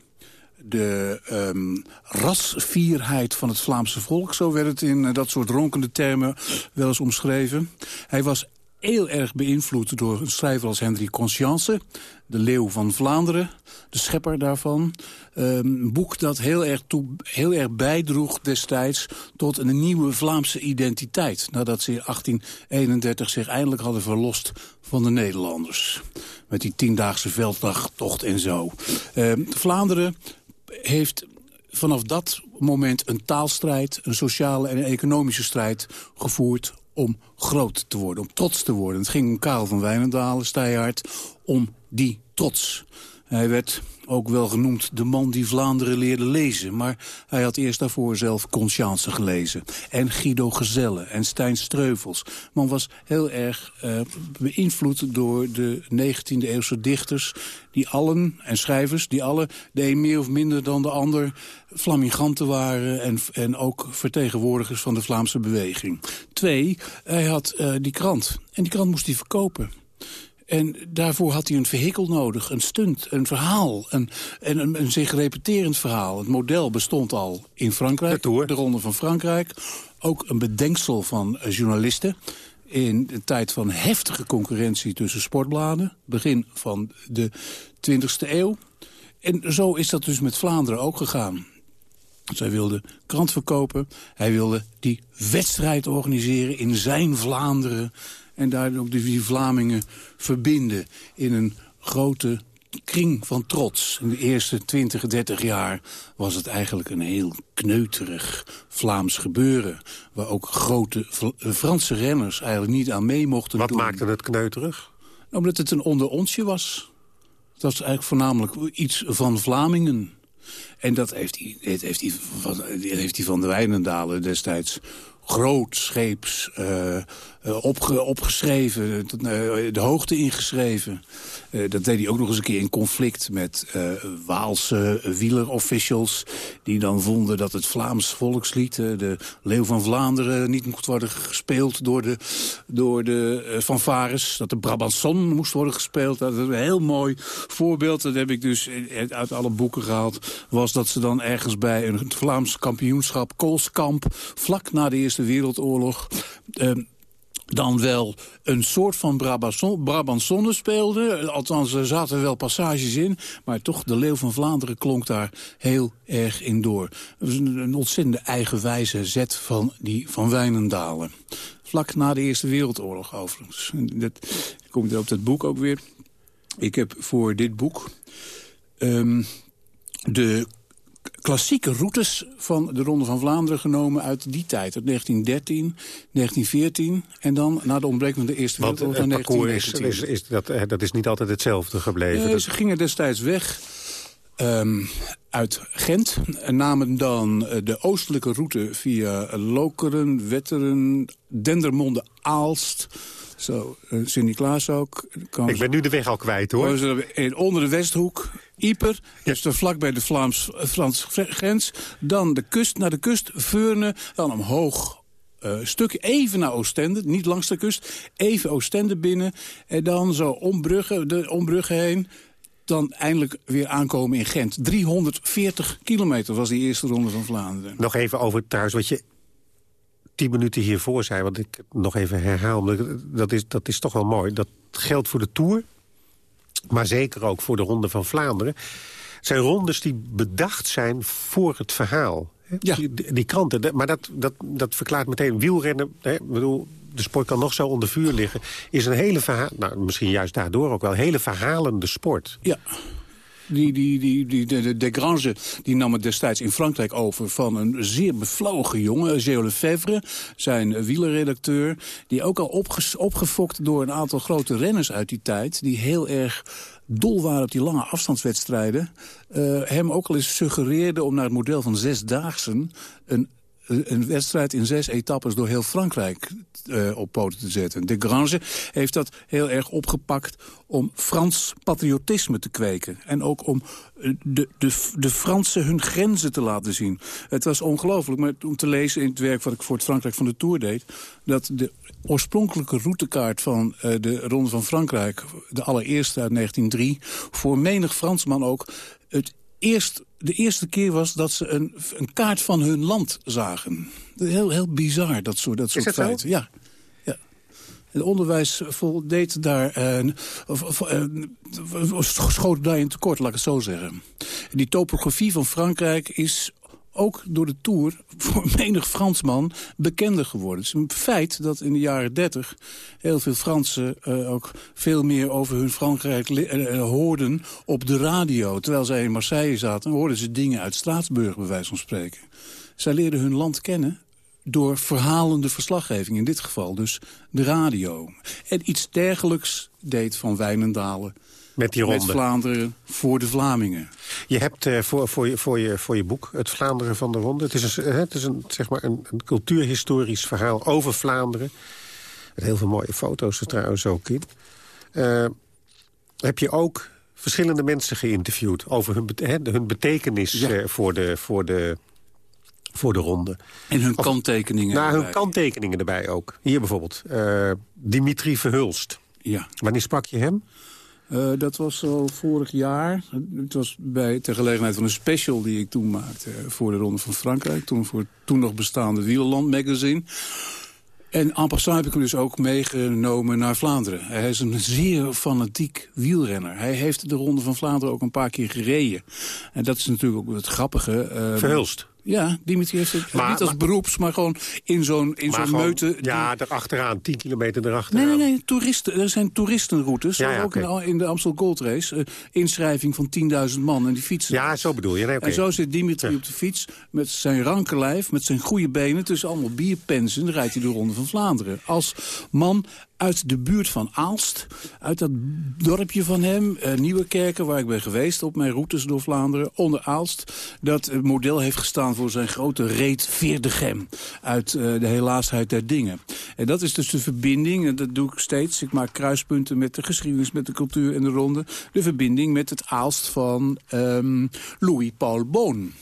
De ehm, rasvierheid van het Vlaamse volk, zo werd het in dat soort ronkende termen wel eens omschreven. Hij was heel erg beïnvloed door een schrijver als Hendrik Conscience... De Leeuw van Vlaanderen, de schepper daarvan. Ehm, een boek dat heel erg, toe, heel erg bijdroeg destijds tot een nieuwe Vlaamse identiteit. Nadat ze in 1831 zich eindelijk hadden verlost van de Nederlanders. Met die tiendaagse velddagtocht en zo. Ehm, Vlaanderen heeft vanaf dat moment een taalstrijd, een sociale en een economische strijd gevoerd om groot te worden, om trots te worden. Het ging om Karel van Wijnendalen, Steyhard, om die trots. Hij werd ook wel genoemd de man die Vlaanderen leerde lezen. Maar hij had eerst daarvoor zelf Conscience gelezen. En Guido Gezelle en Stijn Streuvels. Man was heel erg uh, beïnvloed door de 19e eeuwse dichters... die allen, en schrijvers, die alle de een meer of minder dan de ander... flaminganten waren en, en ook vertegenwoordigers van de Vlaamse beweging. Twee, hij had uh, die krant. En die krant moest hij verkopen. En daarvoor had hij een vehikel nodig, een stunt, een verhaal. Een, en een, een zich repeterend verhaal. Het model bestond al in Frankrijk, de, de Ronde van Frankrijk. Ook een bedenksel van uh, journalisten in de tijd van heftige concurrentie tussen sportbladen. Begin van de 20e eeuw. En zo is dat dus met Vlaanderen ook gegaan. Zij wilde krant verkopen. Hij wilde die wedstrijd organiseren in zijn Vlaanderen en daardoor ook die Vlamingen verbinden in een grote kring van trots. In de eerste 20, 30 jaar was het eigenlijk een heel kneuterig Vlaams gebeuren. Waar ook grote Franse renners eigenlijk niet aan mee mochten Wat doen. maakte het kneuterig? Omdat het een onder onsje was. Het was eigenlijk voornamelijk iets van Vlamingen. En dat heeft hij, heeft hij, van, heeft hij van de Wijnendalen destijds grootscheeps uh, opge, opgeschreven, de hoogte ingeschreven. Uh, dat deed hij ook nog eens een keer in conflict met Waalse wielerofficials... die dan vonden dat het Vlaams volkslied, de Leeuw van Vlaanderen... niet moest worden gespeeld door de, door de fanfares. Dat de Brabanson moest worden gespeeld. Dat is een heel mooi voorbeeld, dat heb ik dus uit alle boeken gehaald... was dat ze dan ergens bij een Vlaams kampioenschap, Koolskamp... vlak na de Eerste Wereldoorlog... Uh, dan wel een soort van Brabantsonne speelde. Althans, er zaten wel passages in. Maar toch, de Leeuw van Vlaanderen klonk daar heel erg in door. Een, een ontzettende eigenwijze zet van die van Wijnendalen. Vlak na de Eerste Wereldoorlog overigens. Dat komt op dat boek ook weer. Ik heb voor dit boek... Um, de klassieke routes van de Ronde van Vlaanderen genomen uit die tijd. Uit 1913, 1914 en dan na de ontbreking van de Eerste Wereldoorlog van 1919. Is, is, is dat, dat is niet altijd hetzelfde gebleven? Nee, ze gingen destijds weg um, uit Gent en namen dan de oostelijke route via Lokeren, Wetteren, Dendermonde, Aalst... Zo, uh, Sint-Niklaas ook. Ik ben nu de weg al kwijt, hoor. In, onder de Westhoek, Ieper, dus vlak bij de Vlaams-Franse grens. Dan de kust, naar de kust, Veurne, dan omhoog uh, stuk even naar Oostende, niet langs de kust. Even Oostende binnen en dan zo ombruggen, de ombruggen heen. Dan eindelijk weer aankomen in Gent. 340 kilometer was die eerste ronde van Vlaanderen. Nog even over thuis wat je tien minuten hiervoor zei, wat ik nog even herhaal. Dat is, dat is toch wel mooi. Dat geldt voor de Tour, maar zeker ook voor de Ronde van Vlaanderen. Het zijn rondes die bedacht zijn voor het verhaal. Ja. Die, die kranten, maar dat, dat, dat verklaart meteen wielrennen. Hè, bedoel, de sport kan nog zo onder vuur liggen. Is een hele verhaal, nou, misschien juist daardoor ook wel, een hele verhalende sport. Ja. Die, die, die, die, de, de Grange die nam het destijds in Frankrijk over van een zeer bevlogen jongen, Geo Lefebvre, zijn wielerredacteur, die ook al opgefokt door een aantal grote renners uit die tijd, die heel erg dol waren op die lange afstandswedstrijden, uh, hem ook al eens suggereerde om naar het model van zesdaagsen een een wedstrijd in zes etappes door heel Frankrijk uh, op poten te zetten. De Grange heeft dat heel erg opgepakt om Frans patriotisme te kweken. En ook om de, de, de Fransen hun grenzen te laten zien. Het was ongelooflijk om te lezen in het werk wat ik voor het Frankrijk van de Tour deed... dat de oorspronkelijke routekaart van uh, de Ronde van Frankrijk... de allereerste uit 1903, voor menig Fransman ook... het eerst, de eerste keer was dat ze een, een kaart van hun land zagen. Heel, heel bizar, dat soort, dat soort feiten. Ja. ja. Het onderwijs voldeed daar, uh, uh, schoot daarin tekort, laat ik het zo zeggen. Die topografie van Frankrijk is ook door de Tour voor menig Fransman bekender geworden. Het is een feit dat in de jaren 30 heel veel Fransen uh, ook veel meer over hun Frankrijk uh, hoorden op de radio. Terwijl zij in Marseille zaten, hoorden ze dingen uit Straatsburg, bij wijze van spreken. Zij leerden hun land kennen door verhalende verslaggeving, in dit geval dus de radio. En iets dergelijks deed Van Wijnendalen met die ronde. Met Vlaanderen voor de Vlamingen. Je hebt uh, voor, voor, je, voor, je, voor je boek Het Vlaanderen van de Ronde... het is een, het is een, zeg maar een, een cultuurhistorisch verhaal over Vlaanderen. Met heel veel mooie foto's er trouwens ook in. Uh, heb je ook verschillende mensen geïnterviewd... over hun, he, hun betekenis ja. uh, voor, de, voor, de, voor de ronde. En hun of, kanttekeningen Nou, hun kanttekeningen erbij ook. Hier bijvoorbeeld. Dimitri Verhulst. Ja. Wanneer sprak je hem? Uh, dat was al vorig jaar. Het was bij, ter gelegenheid van een special die ik toen maakte... voor de Ronde van Frankrijk. Toen voor toen nog bestaande Wielerland magazine. En en passant heb ik hem dus ook meegenomen naar Vlaanderen. Hij is een zeer fanatiek wielrenner. Hij heeft de Ronde van Vlaanderen ook een paar keer gereden. En dat is natuurlijk ook het grappige. Uh, Verhulst. Ja, Dimitri heeft het maar, niet als maar, beroeps, maar gewoon in zo'n in zo'n meute. Die... Ja, erachteraan, 10 kilometer erachteraan. Nee, nee, nee, toeristen, er zijn toeristenroutes. Ja, ja, ook okay. in, in, de Amstel Gold Race. Uh, inschrijving van 10.000 man en die fietsen. Ja, zo bedoel je. Nee, okay. En zo zit Dimitri ja. op de fiets met zijn ranke lijf, met zijn goede benen... tussen allemaal bierpensen, dan rijdt hij de Ronde van Vlaanderen. Als man uit de buurt van Aalst. Uit dat dorpje van hem, uh, Nieuwekerken, waar ik ben geweest... op mijn routes door Vlaanderen, onder Aalst. Dat model heeft gestaan voor zijn grote reet Veerdegem. Uit uh, de helaasheid der dingen. En dat is dus de verbinding, en dat doe ik steeds. Ik maak kruispunten met de geschiedenis, met de cultuur en de ronde. De verbinding met het Aalst van um, Louis Paul Boon.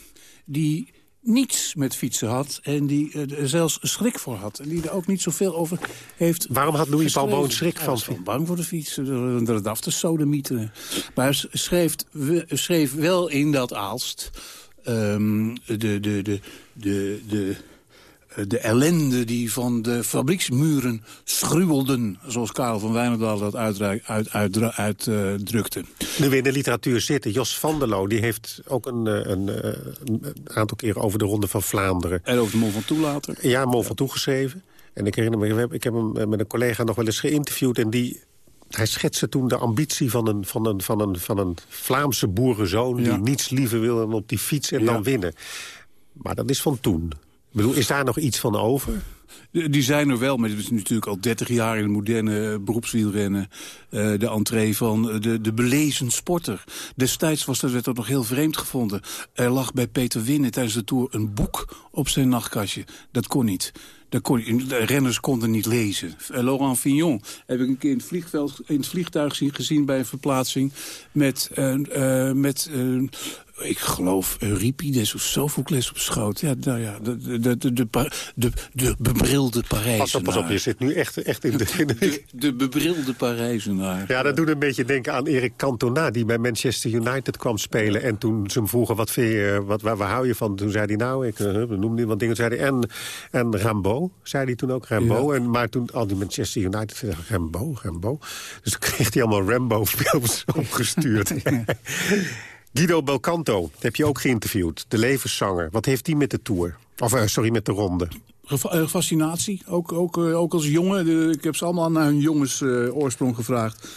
Die niets met fietsen had en die uh, er zelfs schrik voor had. En die er ook niet zoveel over heeft Waarom had Louis Paul Boon schrik van? Hij was bang voor de fiets, er het af te sodemieten. Maar hij schreef, schreef wel in dat Aalst... Um, de, de, de, de, de, de ellende die van de fabrieksmuren schruwelden... zoals Karel van Wijnendaal dat uitdrukte. Uit, uit, uit, uh, nu we in de literatuur zitten, Jos van der Loo... die heeft ook een, een, een, aantal keren over de Ronde van Vlaanderen... En over de Mol van Toe later. Ja, Mol van Toe geschreven. En ik herinner me, ik heb hem met een collega nog wel eens geïnterviewd... en die hij schetste toen de ambitie van een, van een, van een, van een Vlaamse boerenzoon... Ja. die niets liever wil dan op die fiets en ja. dan winnen. Maar dat is van toen. Ik bedoel, is daar nog iets van over? Die zijn er wel, maar het is natuurlijk al 30 jaar in het moderne beroepswielrennen. Uh, de entree van de, de belezen sporter. Destijds was dat, werd dat nog heel vreemd gevonden. Er lag bij Peter Winnen tijdens de Tour een boek op zijn nachtkastje. Dat kon niet. Kon, de renners konden niet lezen. Laurent Fignon heb ik een keer in het, vliegveld, in het vliegtuig zien, gezien bij een verplaatsing... met, uh, uh, met ik geloof Euripides of Sophocles op schoot. Ja, nou ja, de, de, de, de, de, de bebrilde Parijzenaar. Pas op, pas op, je zit nu echt, echt in de... In de... de, de bebrilde Parijzenaar. Ja, dat doet een beetje denken aan Eric Cantona... die bij Manchester United kwam spelen. En toen ze hem vroegen, wat vind je, wat, waar, waar hou je van? Toen zei hij, nou, ik uh, noemde niet wat dingen. Zei hij, en, en Rambo, zei hij toen ook, Rambo. Ja. En, maar toen al die Manchester United zei Rambo, Rambo. Dus toen kreeg hij allemaal Rambo-films opgestuurd. Guido Belcanto, heb je ook geïnterviewd. De levenszanger. Wat heeft die met de Tour? Of, uh, sorry, met de ronde? Fascinatie. Ook, ook, uh, ook als jongen. Ik heb ze allemaal naar hun jongens uh, oorsprong gevraagd.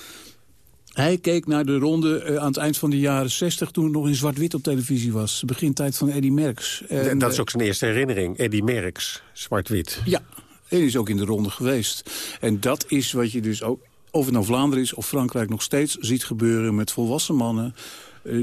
Hij keek naar de ronde uh, aan het eind van de jaren 60... toen het nog in zwart-wit op televisie was. Begintijd van Eddie Merckx. En, dat is ook zijn eerste herinnering. Eddie Merckx, zwart-wit. Ja, en is ook in de ronde geweest. En dat is wat je dus ook, of het nou Vlaanderen is of Frankrijk... nog steeds ziet gebeuren met volwassen mannen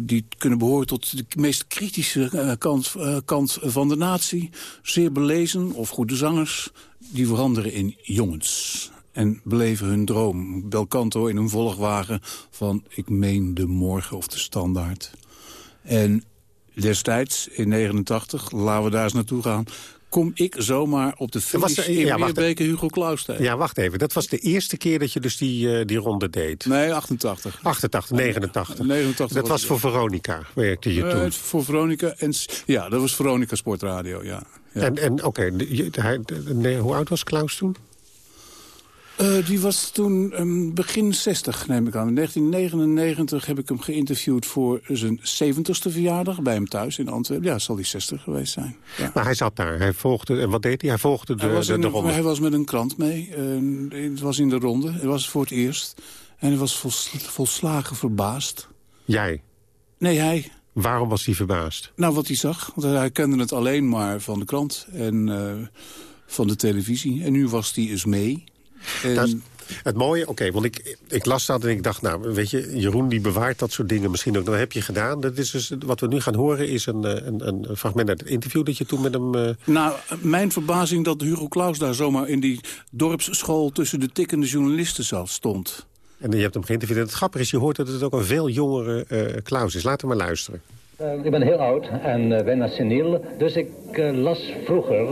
die kunnen behoren tot de meest kritische kant, kant, van de natie. Zeer belezen of goede zangers. Die veranderen in jongens. En beleven hun droom. Belcanto in een volgwagen van, ik meen, de morgen of de standaard. En destijds, in 89, laten we daar eens naartoe gaan kom ik zomaar op de finish was, in ja, Weerbeker Hugo Claus tegen. Ja, wacht even. Dat was de eerste keer dat je dus die, uh, die ronde deed? Nee, 88. 88, 89. 89 dat was, was voor Veronica, werkte je uh, toen? Voor Veronica. En, ja, dat was Veronica Sportradio, ja. ja. En, en oké, okay, hoe oud was Klaus toen? Uh, die was toen um, begin 60, neem ik aan. In 1999 heb ik hem geïnterviewd voor zijn 70ste verjaardag... bij hem thuis in Antwerpen. Ja, zal hij 60 geweest zijn. Ja. Maar hij zat daar. Hij volgde, en wat deed hij? Hij volgde de, hij was de, de ronde. Hij was met een krant mee. Uh, het was in de ronde. Het was voor het eerst. En hij was vols, volslagen verbaasd. Jij? Nee, hij. Waarom was hij verbaasd? Nou, wat hij zag. Want hij kende het alleen maar van de krant en uh, van de televisie. En nu was hij eens mee. En... Dat is het mooie, oké, okay, want ik, ik las dat en ik dacht... nou, weet je, Jeroen die bewaart dat soort dingen misschien ook. Dat heb je gedaan. Dat is dus, wat we nu gaan horen is een, een, een fragment uit het interview... dat je toen met hem... Uh... Nou, mijn verbazing dat Hugo Claus daar zomaar in die dorpsschool... tussen de tikkende journalisten zat, stond. En je hebt hem geïnterviewd. En het grappige is, je hoort dat het ook een veel jongere uh, Klaus is. Laten we maar luisteren. Uh, ik ben heel oud en uh, bijna seniel, dus ik uh, las vroeger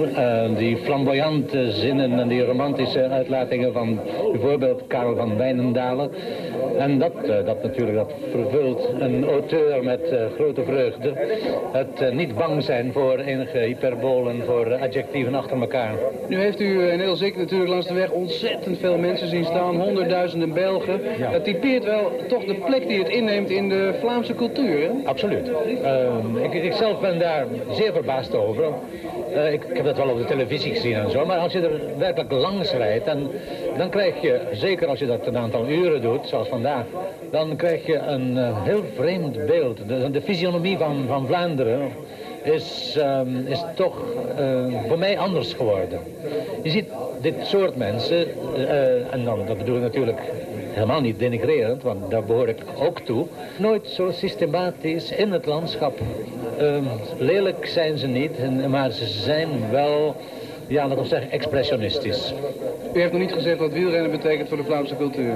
die flamboyante zinnen en die romantische uitlatingen van bijvoorbeeld Karel van Wijnendalen. En dat, dat natuurlijk, dat vervult een auteur met grote vreugde. Het niet bang zijn voor enige hyperbolen, voor adjectieven achter elkaar. Nu heeft u en heel zeker natuurlijk langs de weg ontzettend veel mensen zien staan, honderdduizenden Belgen. Ja. Dat typeert wel toch de plek die het inneemt in de Vlaamse cultuur, hè? Absoluut. Uh, ik, ik, zelf ben daar zeer verbaasd over. Uh, ik, heb dat wel op de televisie gezien en zo. Maar als je er werkelijk langs rijdt, dan, dan krijg je, zeker als je dat een aantal uren doet, zoals vandaag, dan krijg je een uh, heel vreemd beeld. De, de van, van Vlaanderen is, um, is toch uh, voor mij anders geworden. Je ziet dit soort mensen, en dan dat bedoel ik natuurlijk helemaal niet denigrerend, want daar behoor ik ook toe, nooit zo systematisch in het landschap. Uh, lelijk zijn ze niet, maar ze zijn wel, ja, laten we zeggen, expressionistisch. U heeft nog niet gezegd wat wielrennen betekent voor de Vlaamse cultuur.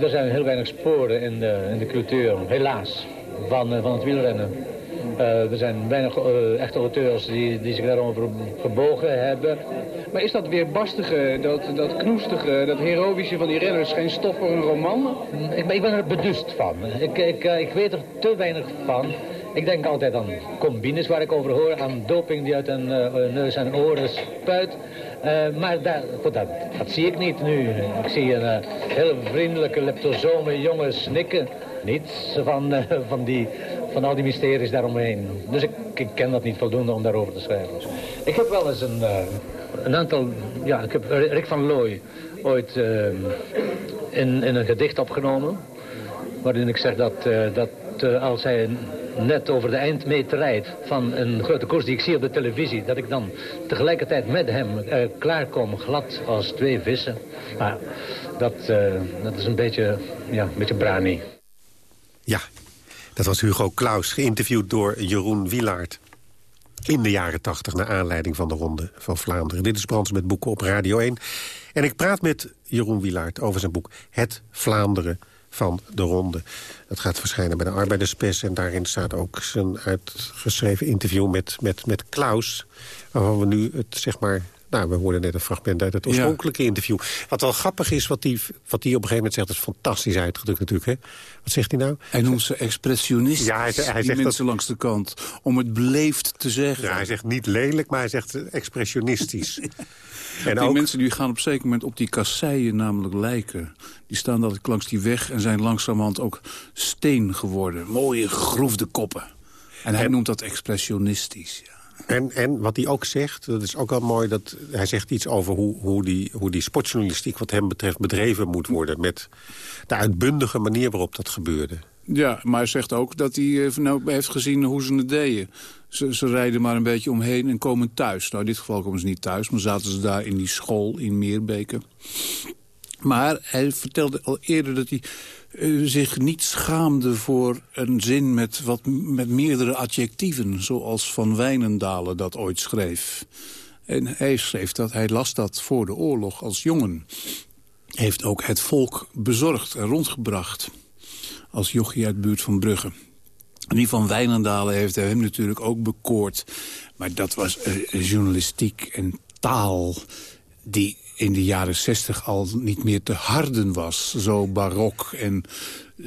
Er zijn heel weinig sporen in de, in de cultuur, helaas, van, van het wielrennen. Uh, er zijn weinig uh, echte auteurs die, die zich daarover gebogen hebben. Maar is dat weerbarstige, dat, dat knoestige, dat heroïsche van die renners geen stof voor een roman? Ik, ik ben er beduust van. Ik, ik, uh, ik weet er te weinig van. Ik denk altijd aan combines waar ik over hoor, aan doping die uit een neus en oren spuit. maar daar, dat, dat, zie ik niet nu. Ik zie een heel vriendelijke leptosome jongen snikken. Niets van, van die van al die mysteries daaromheen. Dus ik, ik, ken dat niet voldoende om daarover te schrijven. Ik heb wel eens een, uh, een aantal... Ja, ik heb Rick van Looy ooit uh, in, in een gedicht opgenomen. Waarin ik zeg dat, uh, dat als hij net over de eindmeet rijdt van een grote koers die ik zie op de televisie... dat ik dan tegelijkertijd met hem klaarkom glad als twee vissen. Maar dat, dat is een beetje, ja, een beetje brani. Ja, dat was Hugo Claus, geïnterviewd door Jeroen Wielaert. In de jaren tachtig, naar aanleiding van de Ronde van Vlaanderen. Dit is Brands met Boeken op Radio 1. En ik praat met Jeroen Wielaert over zijn boek Het Vlaanderen van de Ronde. Dat gaat verschijnen bij de Arbeiderspers. En daarin staat ook zijn uitgeschreven interview met, met, met Klaus. Waarvan we nu het, zeg maar, nou, we hoorden net een fragment uit het oorspronkelijke ja. interview. Wat wel grappig is, wat hij wat die op een gegeven moment zegt... is fantastisch uitgedrukt natuurlijk. Hè? Wat zegt hij nou? Hij noemt ze expressionisten, ja, hij, hij die mensen dat... langs de kant. Om het beleefd te zeggen. Ja, hij zegt niet lelijk, maar hij zegt expressionistisch. En die ook... mensen die gaan op een zeker moment op die kasseien namelijk lijken. Die staan altijd langs die weg en zijn langzamerhand ook steen geworden. Mooie groefde koppen. En hij en... noemt dat expressionistisch, ja. En, en wat hij ook zegt, dat is ook wel mooi... dat hij zegt iets over hoe, hoe, die, hoe die sportjournalistiek wat hem betreft bedreven moet worden... met de uitbundige manier waarop dat gebeurde. Ja, maar hij zegt ook dat hij nou heeft gezien hoe ze het deden. Ze, ze rijden maar een beetje omheen en komen thuis. Nou, in dit geval komen ze niet thuis, maar zaten ze daar in die school in Meerbeke. Maar hij vertelde al eerder dat hij zich niet schaamde voor een zin met, wat, met meerdere adjectieven... zoals Van Wijnendalen dat ooit schreef. En hij schreef dat, hij las dat voor de oorlog als jongen. Heeft ook het volk bezorgd en rondgebracht. Als jochie uit buurt van Brugge. Die van Wijnendalen heeft hem natuurlijk ook bekoord. Maar dat was uh, journalistiek en taal die in de jaren zestig al niet meer te harden was. Zo barok en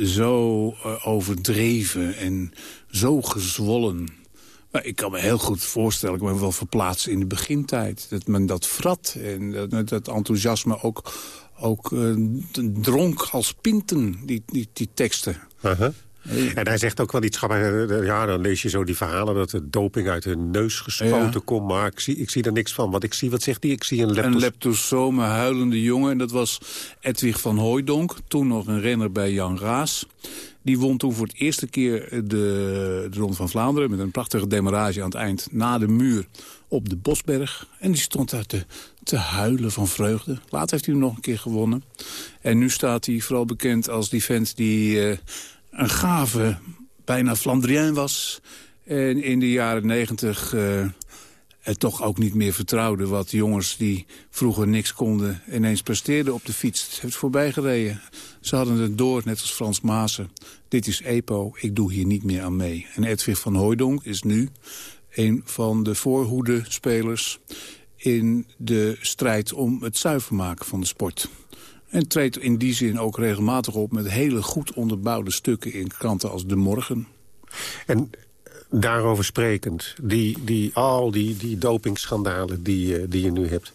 zo uh, overdreven en zo gezwollen. Maar ik kan me heel goed voorstellen, ik ben wel verplaatst in de begintijd. Dat men dat vrat en dat, dat enthousiasme ook ook uh, dronk als pinten, die, die, teksten. En hij zegt ook wel iets grappig. Ja, dan lees je zo die verhalen dat de doping uit hun neus gespoten ja. komt. Maar ik zie, ik zie er niks van. Wat ik zie, wat zegt hij? Ik zie een leptos... Een leptosome huilende jongen. En dat was Edwig van Hooijdonk. Toen nog een renner bij Jan Raas. Die won toen voor het eerste keer de, de Ronde van Vlaanderen... met een prachtige demarage aan het eind na de muur op de Bosberg. En die stond daar te, te huilen van vreugde. Later heeft hij hem nog een keer gewonnen. En nu staat hij vooral bekend als die vent die... Uh, een gave, bijna Flandrien was. En in de jaren negentig uh, het toch ook niet meer vertrouwde... wat jongens die vroeger niks konden ineens presteerden op de fiets. Het heeft voorbij gereden. Ze hadden het door, net als Frans Maassen. Dit is EPO, ik doe hier niet meer aan mee. En Edwig van Hooijdonk is nu een van de voorhoede spelers... in de strijd om het zuiver maken van de sport. En treedt in die zin ook regelmatig op met hele goed onderbouwde stukken in kranten als De Morgen. En daarover sprekend, die, die, al die, die dopingschandalen die, die je nu hebt...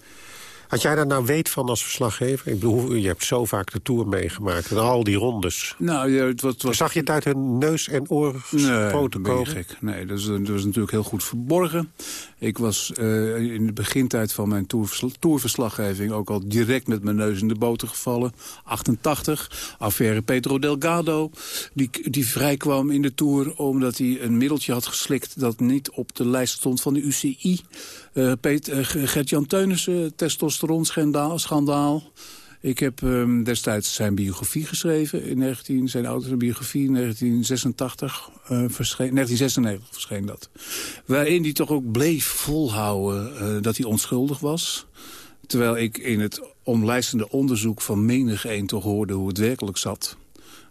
Had jij daar nou weet van als verslaggever? Ik bedoel, je hebt zo vaak de Tour meegemaakt en al die rondes. Nou, ja, het, wat, wat... Zag je het uit hun neus en oren gespoten nee, komen? gek. Nee, dat is, dat is natuurlijk heel goed verborgen. Ik was uh, in de begintijd van mijn tourverslaggeving... ook al direct met mijn neus in de boter gevallen. 88, affaire Pedro Delgado. Die, die vrijkwam in de Tour omdat hij een middeltje had geslikt... dat niet op de lijst stond van de UCI. Uh, Gert-Jan Teunissen, testosteronschandaal. Ik heb um, destijds zijn biografie geschreven, in 19, zijn autobiografie in 1986, uh, verscheen, 1996 verscheen dat. Waarin hij toch ook bleef volhouden dat hij onschuldig was. Terwijl ik in het omlijstende onderzoek van menig een toch hoorde hoe het werkelijk zat.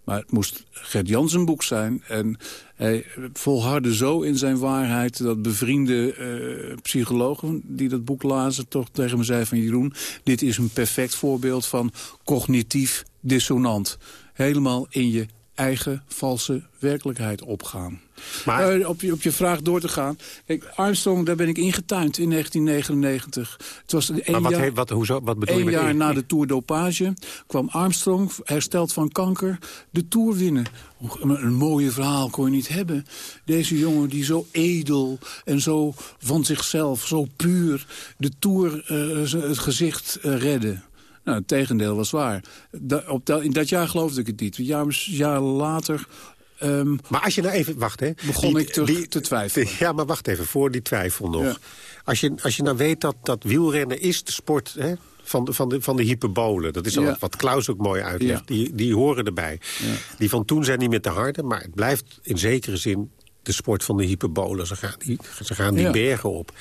Maar het moest Gert Jansen boek zijn. En hij volhardde zo in zijn waarheid dat bevriende uh, psychologen... die dat boek lazen toch tegen me zeiden van... Jeroen, dit is een perfect voorbeeld van cognitief dissonant. Helemaal in je eigen valse werkelijkheid opgaan. Maar... Uh, op, je, op je vraag door te gaan. Kijk, Armstrong, daar ben ik ingetuind in 1999. Het was een maar wat, jaar, wat, hoezo, wat bedoel je met jaar na de Tour Dopage kwam Armstrong, hersteld van kanker, de Tour winnen. Een mooie verhaal kon je niet hebben. Deze jongen die zo edel en zo van zichzelf, zo puur... de Tour uh, het gezicht uh, redde. Nou, het tegendeel was waar. Da, op dat, in dat jaar geloofde ik het niet. Een jaar, later... Um, maar als je nou even... Wacht, hè. Begon die, ik te, die, te twijfelen. Ja, maar wacht even. Voor die twijfel nog. Ja. Als, je, als je nou weet dat, dat wielrennen is de sport... Hè, van de, van, de, van de hyperbolen. Dat is ja. wat Klaus ook mooi uitlegt. Ja. Die, die horen erbij. Die van toen zijn niet meer te harde, maar het blijft in zekere zin de sport van de hyperbolen. Ze gaan die, ze gaan die bergen op.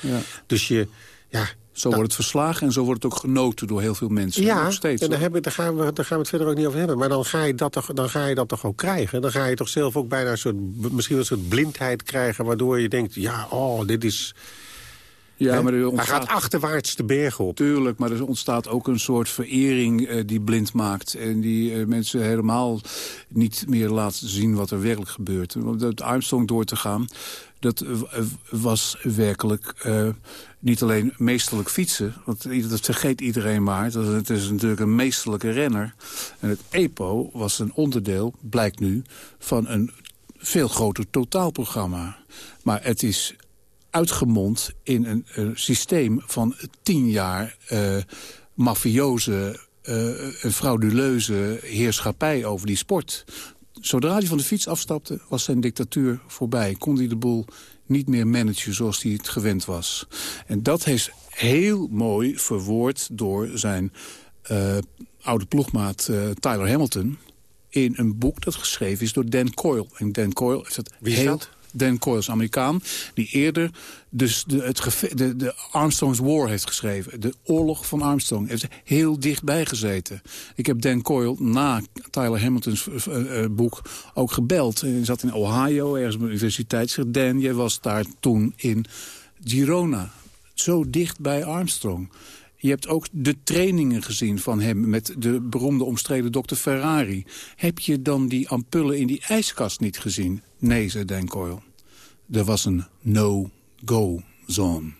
Dus je, ja, zo wordt het verslagen en zo wordt het ook genoten door heel veel mensen. Ja, nog steeds, en daar, hebben, daar, gaan we, daar gaan we het verder ook niet over hebben. Maar dan ga, je dat toch, dan ga je dat toch ook krijgen. Dan ga je toch zelf ook bijna een soort, misschien een soort blindheid krijgen... waardoor je denkt, ja, oh, dit is... Ja, maar er ontstaat... Hij gaat achterwaarts de bergen op. Tuurlijk, maar er ontstaat ook een soort verering uh, die blind maakt. En die uh, mensen helemaal niet meer laat zien wat er werkelijk gebeurt. Om het Armstrong door te gaan, dat was werkelijk uh, niet alleen meesterlijk fietsen. Want dat vergeet iedereen maar. Dat, het is natuurlijk een meesterlijke renner. En het EPO was een onderdeel, blijkt nu, van een veel groter totaalprogramma. Maar het is uitgemond in een, een systeem van tien jaar uh, mafioze, uh, frauduleuze heerschappij over die sport. Zodra hij van de fiets afstapte, was zijn dictatuur voorbij. Kon hij de boel niet meer managen zoals hij het gewend was. En dat is heel mooi verwoord door zijn uh, oude ploegmaat uh, Tyler Hamilton... in een boek dat geschreven is door Dan Coyle. En Dan Coyle heeft het Wie is heel... dat? Dan Coyle Amerikaan, die eerder dus de, het de, de Armstrong's War heeft geschreven. De oorlog van Armstrong. Heeft heel dichtbij gezeten. Ik heb Dan Coyle na Tyler Hamilton's uh, uh, boek ook gebeld. Hij zat in Ohio, ergens op de universiteit. Zegt Dan, jij was daar toen in Girona. Zo dicht bij Armstrong. Je hebt ook de trainingen gezien van hem met de beroemde omstreden dokter Ferrari. Heb je dan die ampullen in die ijskast niet gezien? Nee, zei Dan Coyle. Er was een no-go zone.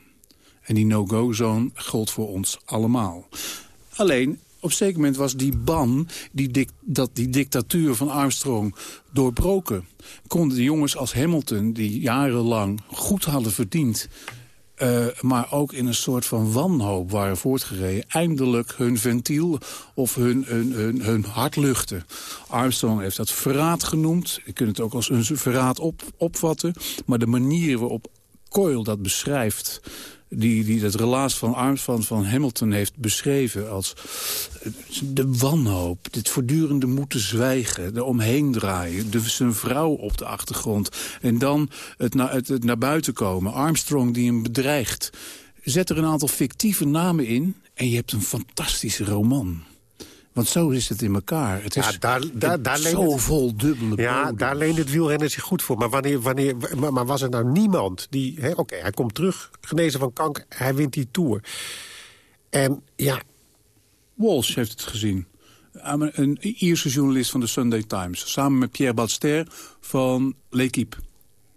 En die no-go zone gold voor ons allemaal. Alleen, op een zeker moment was die ban, die, dat, die dictatuur van Armstrong, doorbroken. Konden de jongens als Hamilton, die jarenlang goed hadden verdiend... Uh, maar ook in een soort van wanhoop waren voortgereden... eindelijk hun ventiel of hun, hun, hun, hun hart luchten. Armstrong heeft dat verraad genoemd. Je kunt het ook als een verraad op, opvatten. Maar de manier waarop Coyle dat beschrijft die, die dat relaas van Arms van, van Hamilton heeft beschreven als de wanhoop, dit voortdurende moeten zwijgen, de omheen draaien, de, zijn vrouw op de achtergrond en dan het, na, het naar buiten komen. Armstrong die hem bedreigt. Zet er een aantal fictieve namen in en je hebt een fantastische roman. Want zo is het in elkaar. Het is ja, daar, daar, daar zo het, vol dubbele Ja, daar leent het wielrennen zich goed voor. Maar, wanneer, wanneer, maar, was er nou niemand die... Oké, hij komt terug, genezen van kanker, hij wint die Tour. En ja... Walsh heeft het gezien. Een Ierse journalist van de Sunday Times. Samen met Pierre Badster van L'Equipe.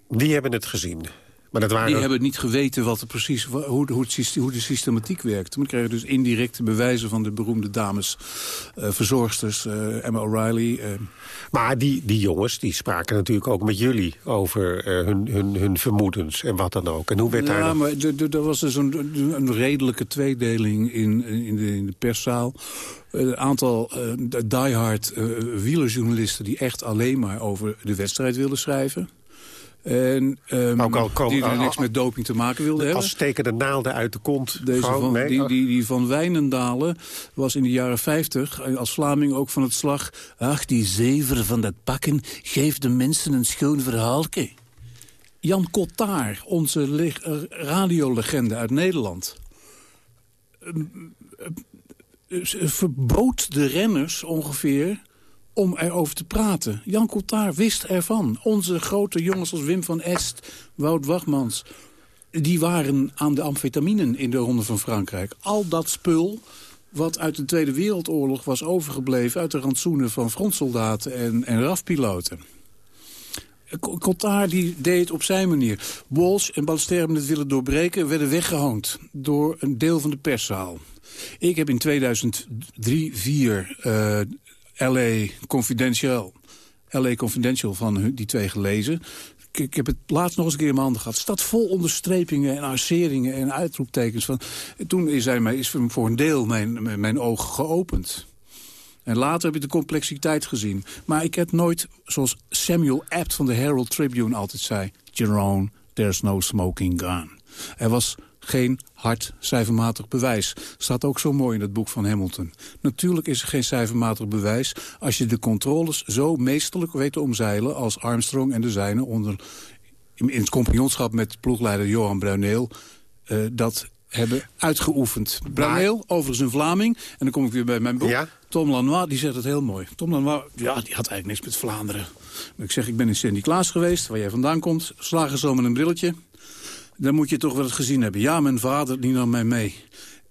Die hebben het gezien. Maar dat waren... Die hebben niet geweten wat er precies, hoe, hoe, het, hoe de systematiek werkt. We kregen dus indirecte bewijzen van de beroemde dames, uh, verzorgsters, uh, Emma O'Reilly. Uh. Maar die, die jongens die spraken natuurlijk ook met jullie over hun, hun, hun vermoedens en wat dan ook. En hoe werd ja, daar maar er was dus een, een redelijke tweedeling in, in, de, in de perszaal. Een aantal diehard wielerjournalisten die echt alleen maar over de wedstrijd wilden schrijven. En um, ook al kom, die er niks met doping te maken wilde hebben. Als steken de naalden uit de kont. Deze van, nee, die, die, die van Wijnendalen was in de jaren 50 als Vlaming ook van het slag... ach, die zever van dat pakken geeft de mensen een schoon verhaalke. Jan Cottaar, onze radiolegende uit Nederland... verbood de renners ongeveer om erover te praten. Jan Coutard wist ervan. Onze grote jongens als Wim van Est, Wout Wachmans... die waren aan de amfetaminen in de Ronde van Frankrijk. Al dat spul wat uit de Tweede Wereldoorlog was overgebleven... uit de rantsoenen van frontsoldaten en, en RAF-piloten. Cotard die deed het op zijn manier. Walsh en Ballester hebben het willen doorbreken... werden weggehoond door een deel van de perszaal. Ik heb in 2003, 2004 L.A. Confidential, LA Confidential van die twee gelezen. Ik, heb het laatst nog eens een keer in mijn handen gehad. Staat vol onderstrepingen en arceringen en uitroeptekens. Van, toen is, hij mij, is voor een deel mijn, mijn, ogen geopend. En later heb ik de complexiteit gezien. Maar ik heb nooit, zoals Samuel Abt van de Herald Tribune altijd zei... Jerome, there's no smoking gun. Er was geen hard cijfermatig bewijs. Staat ook zo mooi in het boek van Hamilton. Natuurlijk is er geen cijfermatig bewijs... als je de controles zo meesterlijk weet te omzeilen... als Armstrong en de zijne onder, in het compagnonschap met ploegleider Johan Bruineel... Uh, dat hebben uitgeoefend. Bruineel, overigens een Vlaming. En dan kom ik weer bij mijn boek. Ja? Tom Lanois, die zegt het heel mooi. Tom Lanois, ja, die had eigenlijk niks met Vlaanderen. Maar ik zeg, ik ben in Sint-Niklaas geweest, waar jij vandaan komt. Slagen zo met een brilletje dan moet je toch wel eens gezien hebben. Ja, mijn vader die nam mij mee.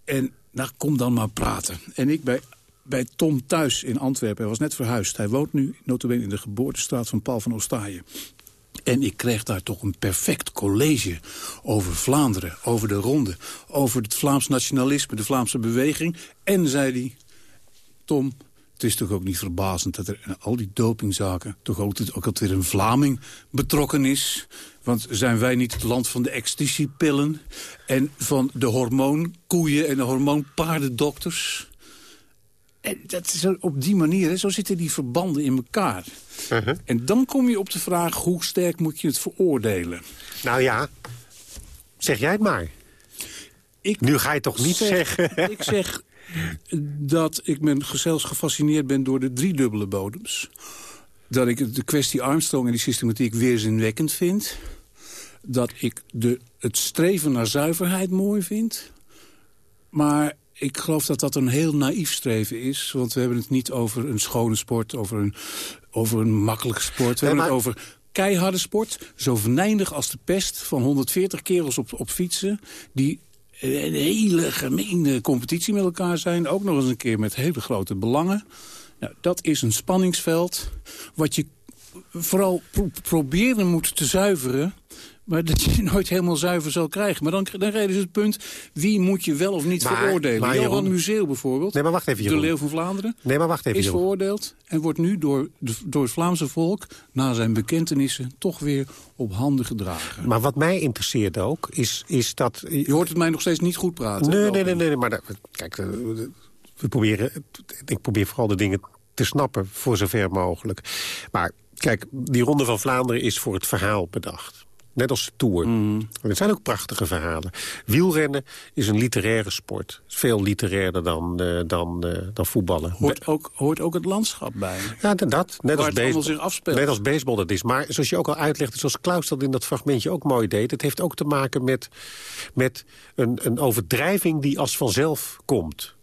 En nou, kom dan maar praten. En ik bij, bij Tom thuis in Antwerpen. Hij was net verhuisd. Hij woont nu notabene in de geboortestraat van Paul van Ostaaien. En ik kreeg daar toch een perfect college over Vlaanderen, over de ronde... over het Vlaams nationalisme, de Vlaamse beweging. En zei hij, Tom, het is toch ook niet verbazend dat er in al die dopingzaken... toch ook, ook altijd weer een Vlaming betrokken is. Want zijn wij niet het land van de ecstasypillen... en van de hormoonkoeien en de hormoonpaardendokters? En dat is op die manier, hè, zo zitten die verbanden in elkaar. Uh-huh. En dan kom je op de vraag, hoe sterk moet je het veroordelen? Nou ja, zeg jij het maar. Ik nu ga je toch niet zeggen... Ik zeg dat ik men zelfs gefascineerd ben door de driedubbele bodems. Dat ik de kwestie Armstrong en die systematiek weerzinwekkend vind dat ik de, het streven naar zuiverheid mooi vind. Maar ik geloof dat dat een heel naïef streven is. Want we hebben het niet over een schone sport, over een, over een makkelijke sport. We hebben het over keiharde sport, zo venijnig als de pest... van 140 kerels op, op fietsen... die een hele gemene competitie met elkaar zijn. Ook nog eens een keer met hele grote belangen. Nou, dat is een spanningsveld wat je vooral proberen moet te zuiveren Maar dat je nooit helemaal zuiver zal krijgen. Maar dan, dan reden ze het punt, wie moet je wel of niet Maar- veroordelen? maar Johan Jeroen- bijvoorbeeld, Nee, maar wacht even, de. Leeuw van Vlaanderen... Nee, maar wacht even, is Jeroen. veroordeeld en wordt nu door, door het Vlaamse volk... na zijn bekentenissen toch weer op handen gedragen. Maar wat mij interesseert ook, is, is dat... Je hoort het mij nog steeds niet goed praten. Nee, nee, nee, nee, maar dat- kijk, eh, we proberen, ik probeer vooral de dingen te snappen voor zover mogelijk. Maar kijk, die Ronde van Vlaanderen is voor het verhaal bedacht. Net als de Tour. En het zijn ook prachtige verhalen. Wielrennen is een literaire sport. Veel literairder dan, eh, dan, eh, dan voetballen. Hoort ook, hoort ook het landschap bij. Ja, dat. Net als, baseball, zich afspeelt. net als baseball dat is. Maar zoals je ook al uitlegde, zoals Klaus dat in dat fragmentje ook mooi deed... het heeft ook te maken met, met een, een overdrijving die als vanzelf komt.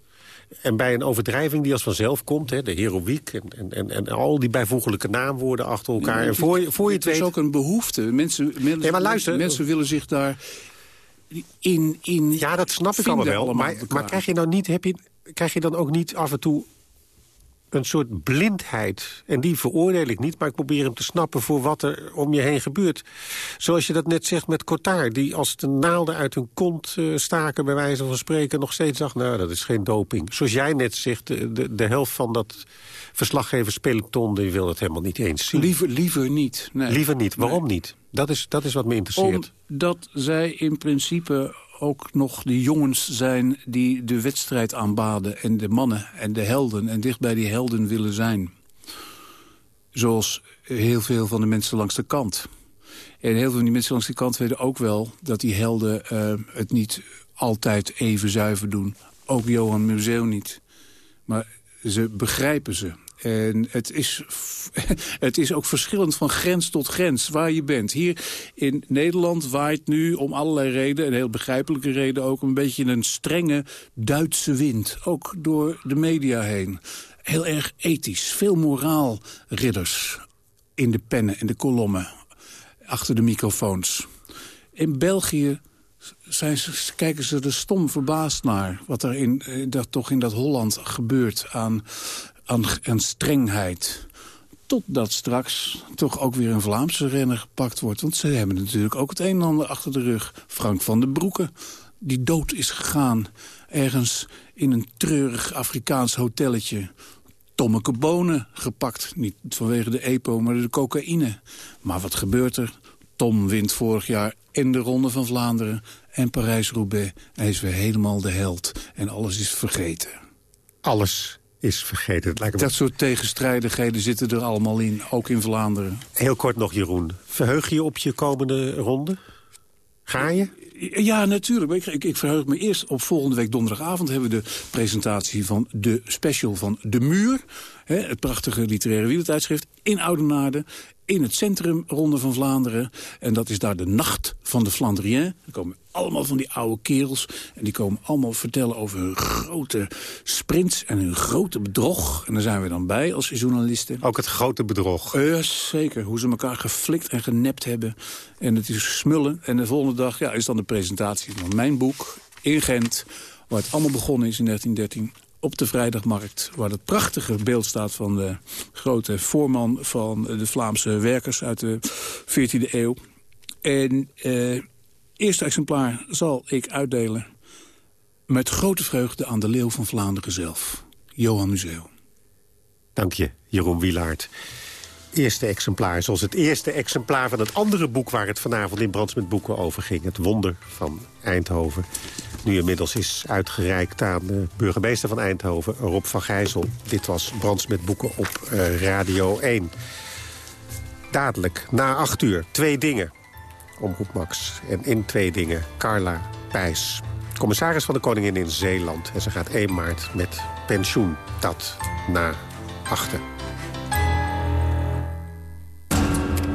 En bij een overdrijving die als vanzelf komt, hè, de heroïek... En, en, en, en al die bijvoeglijke naamwoorden achter elkaar... en voor je, voor je het het is ook een behoefte. Mensen, mensen, Nee, maar luister. mensen willen zich daar in, in Ja, dat snap ik allemaal wel. allemaal Maar, maar krijg je nou niet, heb je, krijg je dan ook niet af en toe een soort blindheid? En die veroordeel ik niet, maar ik probeer hem te snappen voor wat er om je heen gebeurt. Zoals je dat net zegt met Cotard, die als de naalden uit hun kont eh, staken... bij wijze van spreken nog steeds dacht, nou, dat is geen doping. Zoals jij net zegt, de, de, de helft van dat verslaggeverspeloton... die wil het helemaal niet eens zien. Liever, liever niet. Nee. Liever niet. Waarom niet? Dat is, dat is wat me interesseert. Omdat zij in principe ook nog de jongens zijn die de wedstrijd aanbaden... en de mannen en de helden en dicht bij die helden willen zijn. Zoals heel veel van de mensen langs de kant. En heel veel van die mensen langs de kant weten ook wel... dat die helden eh, het niet altijd even zuiver doen. Ook Johan Museeuw niet. Maar ze begrijpen ze. En het is, het is ook verschillend van grens tot grens waar je bent. Hier in Nederland waait nu om allerlei redenen, een heel begrijpelijke reden ook... een beetje een strenge Duitse wind, ook door de media heen. Heel erg ethisch, veel moraalridders in de pennen en de kolommen, achter de microfoons. In België zijn ze, kijken ze er stom verbaasd naar... wat er in, eh, dat, toch in dat Holland gebeurt aan, aan, aan strengheid. Totdat straks toch ook weer een Vlaamse renner gepakt wordt. Want ze hebben natuurlijk ook het een en ander achter de rug. Frank van den Broeke, die dood is gegaan... ergens in een treurig Afrikaans hotelletje... Tommeke Bonen gepakt. Niet vanwege de EPO, maar de cocaïne. Maar wat gebeurt er? Tom wint vorig jaar in de Ronde van Vlaanderen en Parijs-Roubaix. Hij is weer helemaal de held en alles is vergeten. Alles is vergeten. Het lijkt me- Dat soort tegenstrijdigheden zitten er allemaal in, ook in Vlaanderen. Heel kort nog, Jeroen. Verheug je op je komende ronde? Ga je? Ja, natuurlijk. Ik, ik verheug me eerst op volgende week donderdagavond... hebben we de presentatie van de special van De Muur. Hè, het prachtige literaire wielertijdschrift in Oudenaarde. In het centrum Ronde van Vlaanderen. En dat is daar de Nacht van de Flandrien. Er komen allemaal van die oude kerels. En die komen allemaal vertellen over hun grote sprints en hun grote bedrog. En daar zijn we dan bij als journalisten. Ook het grote bedrog. Ja, zeker. Hoe ze elkaar geflikt en genept hebben. En het is smullen. En de volgende dag ja, is dan de presentatie van mijn boek in Gent. Waar het allemaal begonnen is in 1913 op de vrijdagmarkt... waar dat prachtige beeld staat van de grote voorman... van de Vlaamse werkers uit de 14e eeuw. En eh, eerste exemplaar zal ik uitdelen... met grote vreugde aan de leeuw van Vlaanderen zelf. Johan Museeuw. Dank je, Jeroen Wielaert. Eerste exemplaar, zoals het eerste exemplaar van het andere boek... waar het vanavond in Brands met Boeken over ging. Het Wonder van Eindhoven. Nu inmiddels is uitgereikt aan de burgemeester van Eindhoven, Rob van Gijzel. Dit was Brands met Boeken op eh, Radio 1. Dadelijk, na acht uur, twee dingen. Omroep Max. En in twee dingen, Carla Pijs. Commissaris van de Koningin in Zeeland. En ze gaat 1 maart met pensioen. Dat na achter.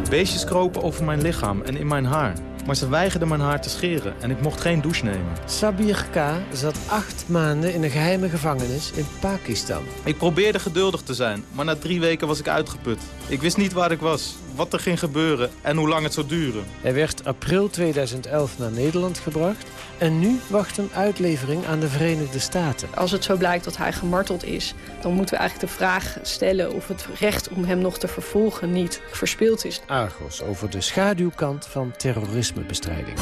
Beestjes kropen over mijn lichaam en in mijn haar. Maar ze weigerden mijn haar te scheren en ik mocht geen douche nemen. Sabir K. zat acht maanden in een geheime gevangenis in Pakistan. Ik probeerde geduldig te zijn, maar na drie weken was ik uitgeput. Ik wist niet waar ik was, wat er ging gebeuren en hoe lang het zou duren. Hij werd april 2011 naar Nederland gebracht... en nu wacht een uitlevering aan de Verenigde Staten. Als het zo blijkt dat hij gemarteld is... dan moeten we eigenlijk de vraag stellen of het recht om hem nog te vervolgen niet verspeeld is. Argos over de schaduwkant van terrorismebestrijding.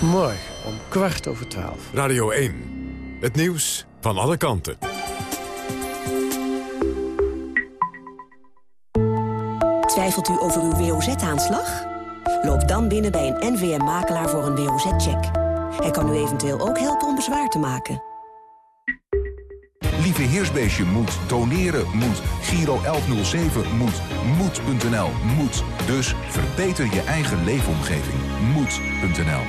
Morgen om kwart over twaalf. Radio 1. Het nieuws van alle kanten. Twijfelt u over uw WOZ-aanslag? Loop dan binnen bij een NVM-makelaar voor een WOZ-check. Hij kan u eventueel ook helpen om bezwaar te maken. Lieve Heersbeestje moet, doneren moet, Giro 1107 moet, moed.nl moet. Dus verbeter je eigen leefomgeving. Moed.nl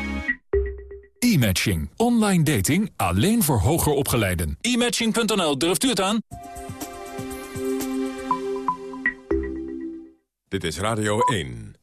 E-matching. Online dating alleen voor hoger opgeleiden. E-matching.nl, durft u het aan? Dit is Radio 1.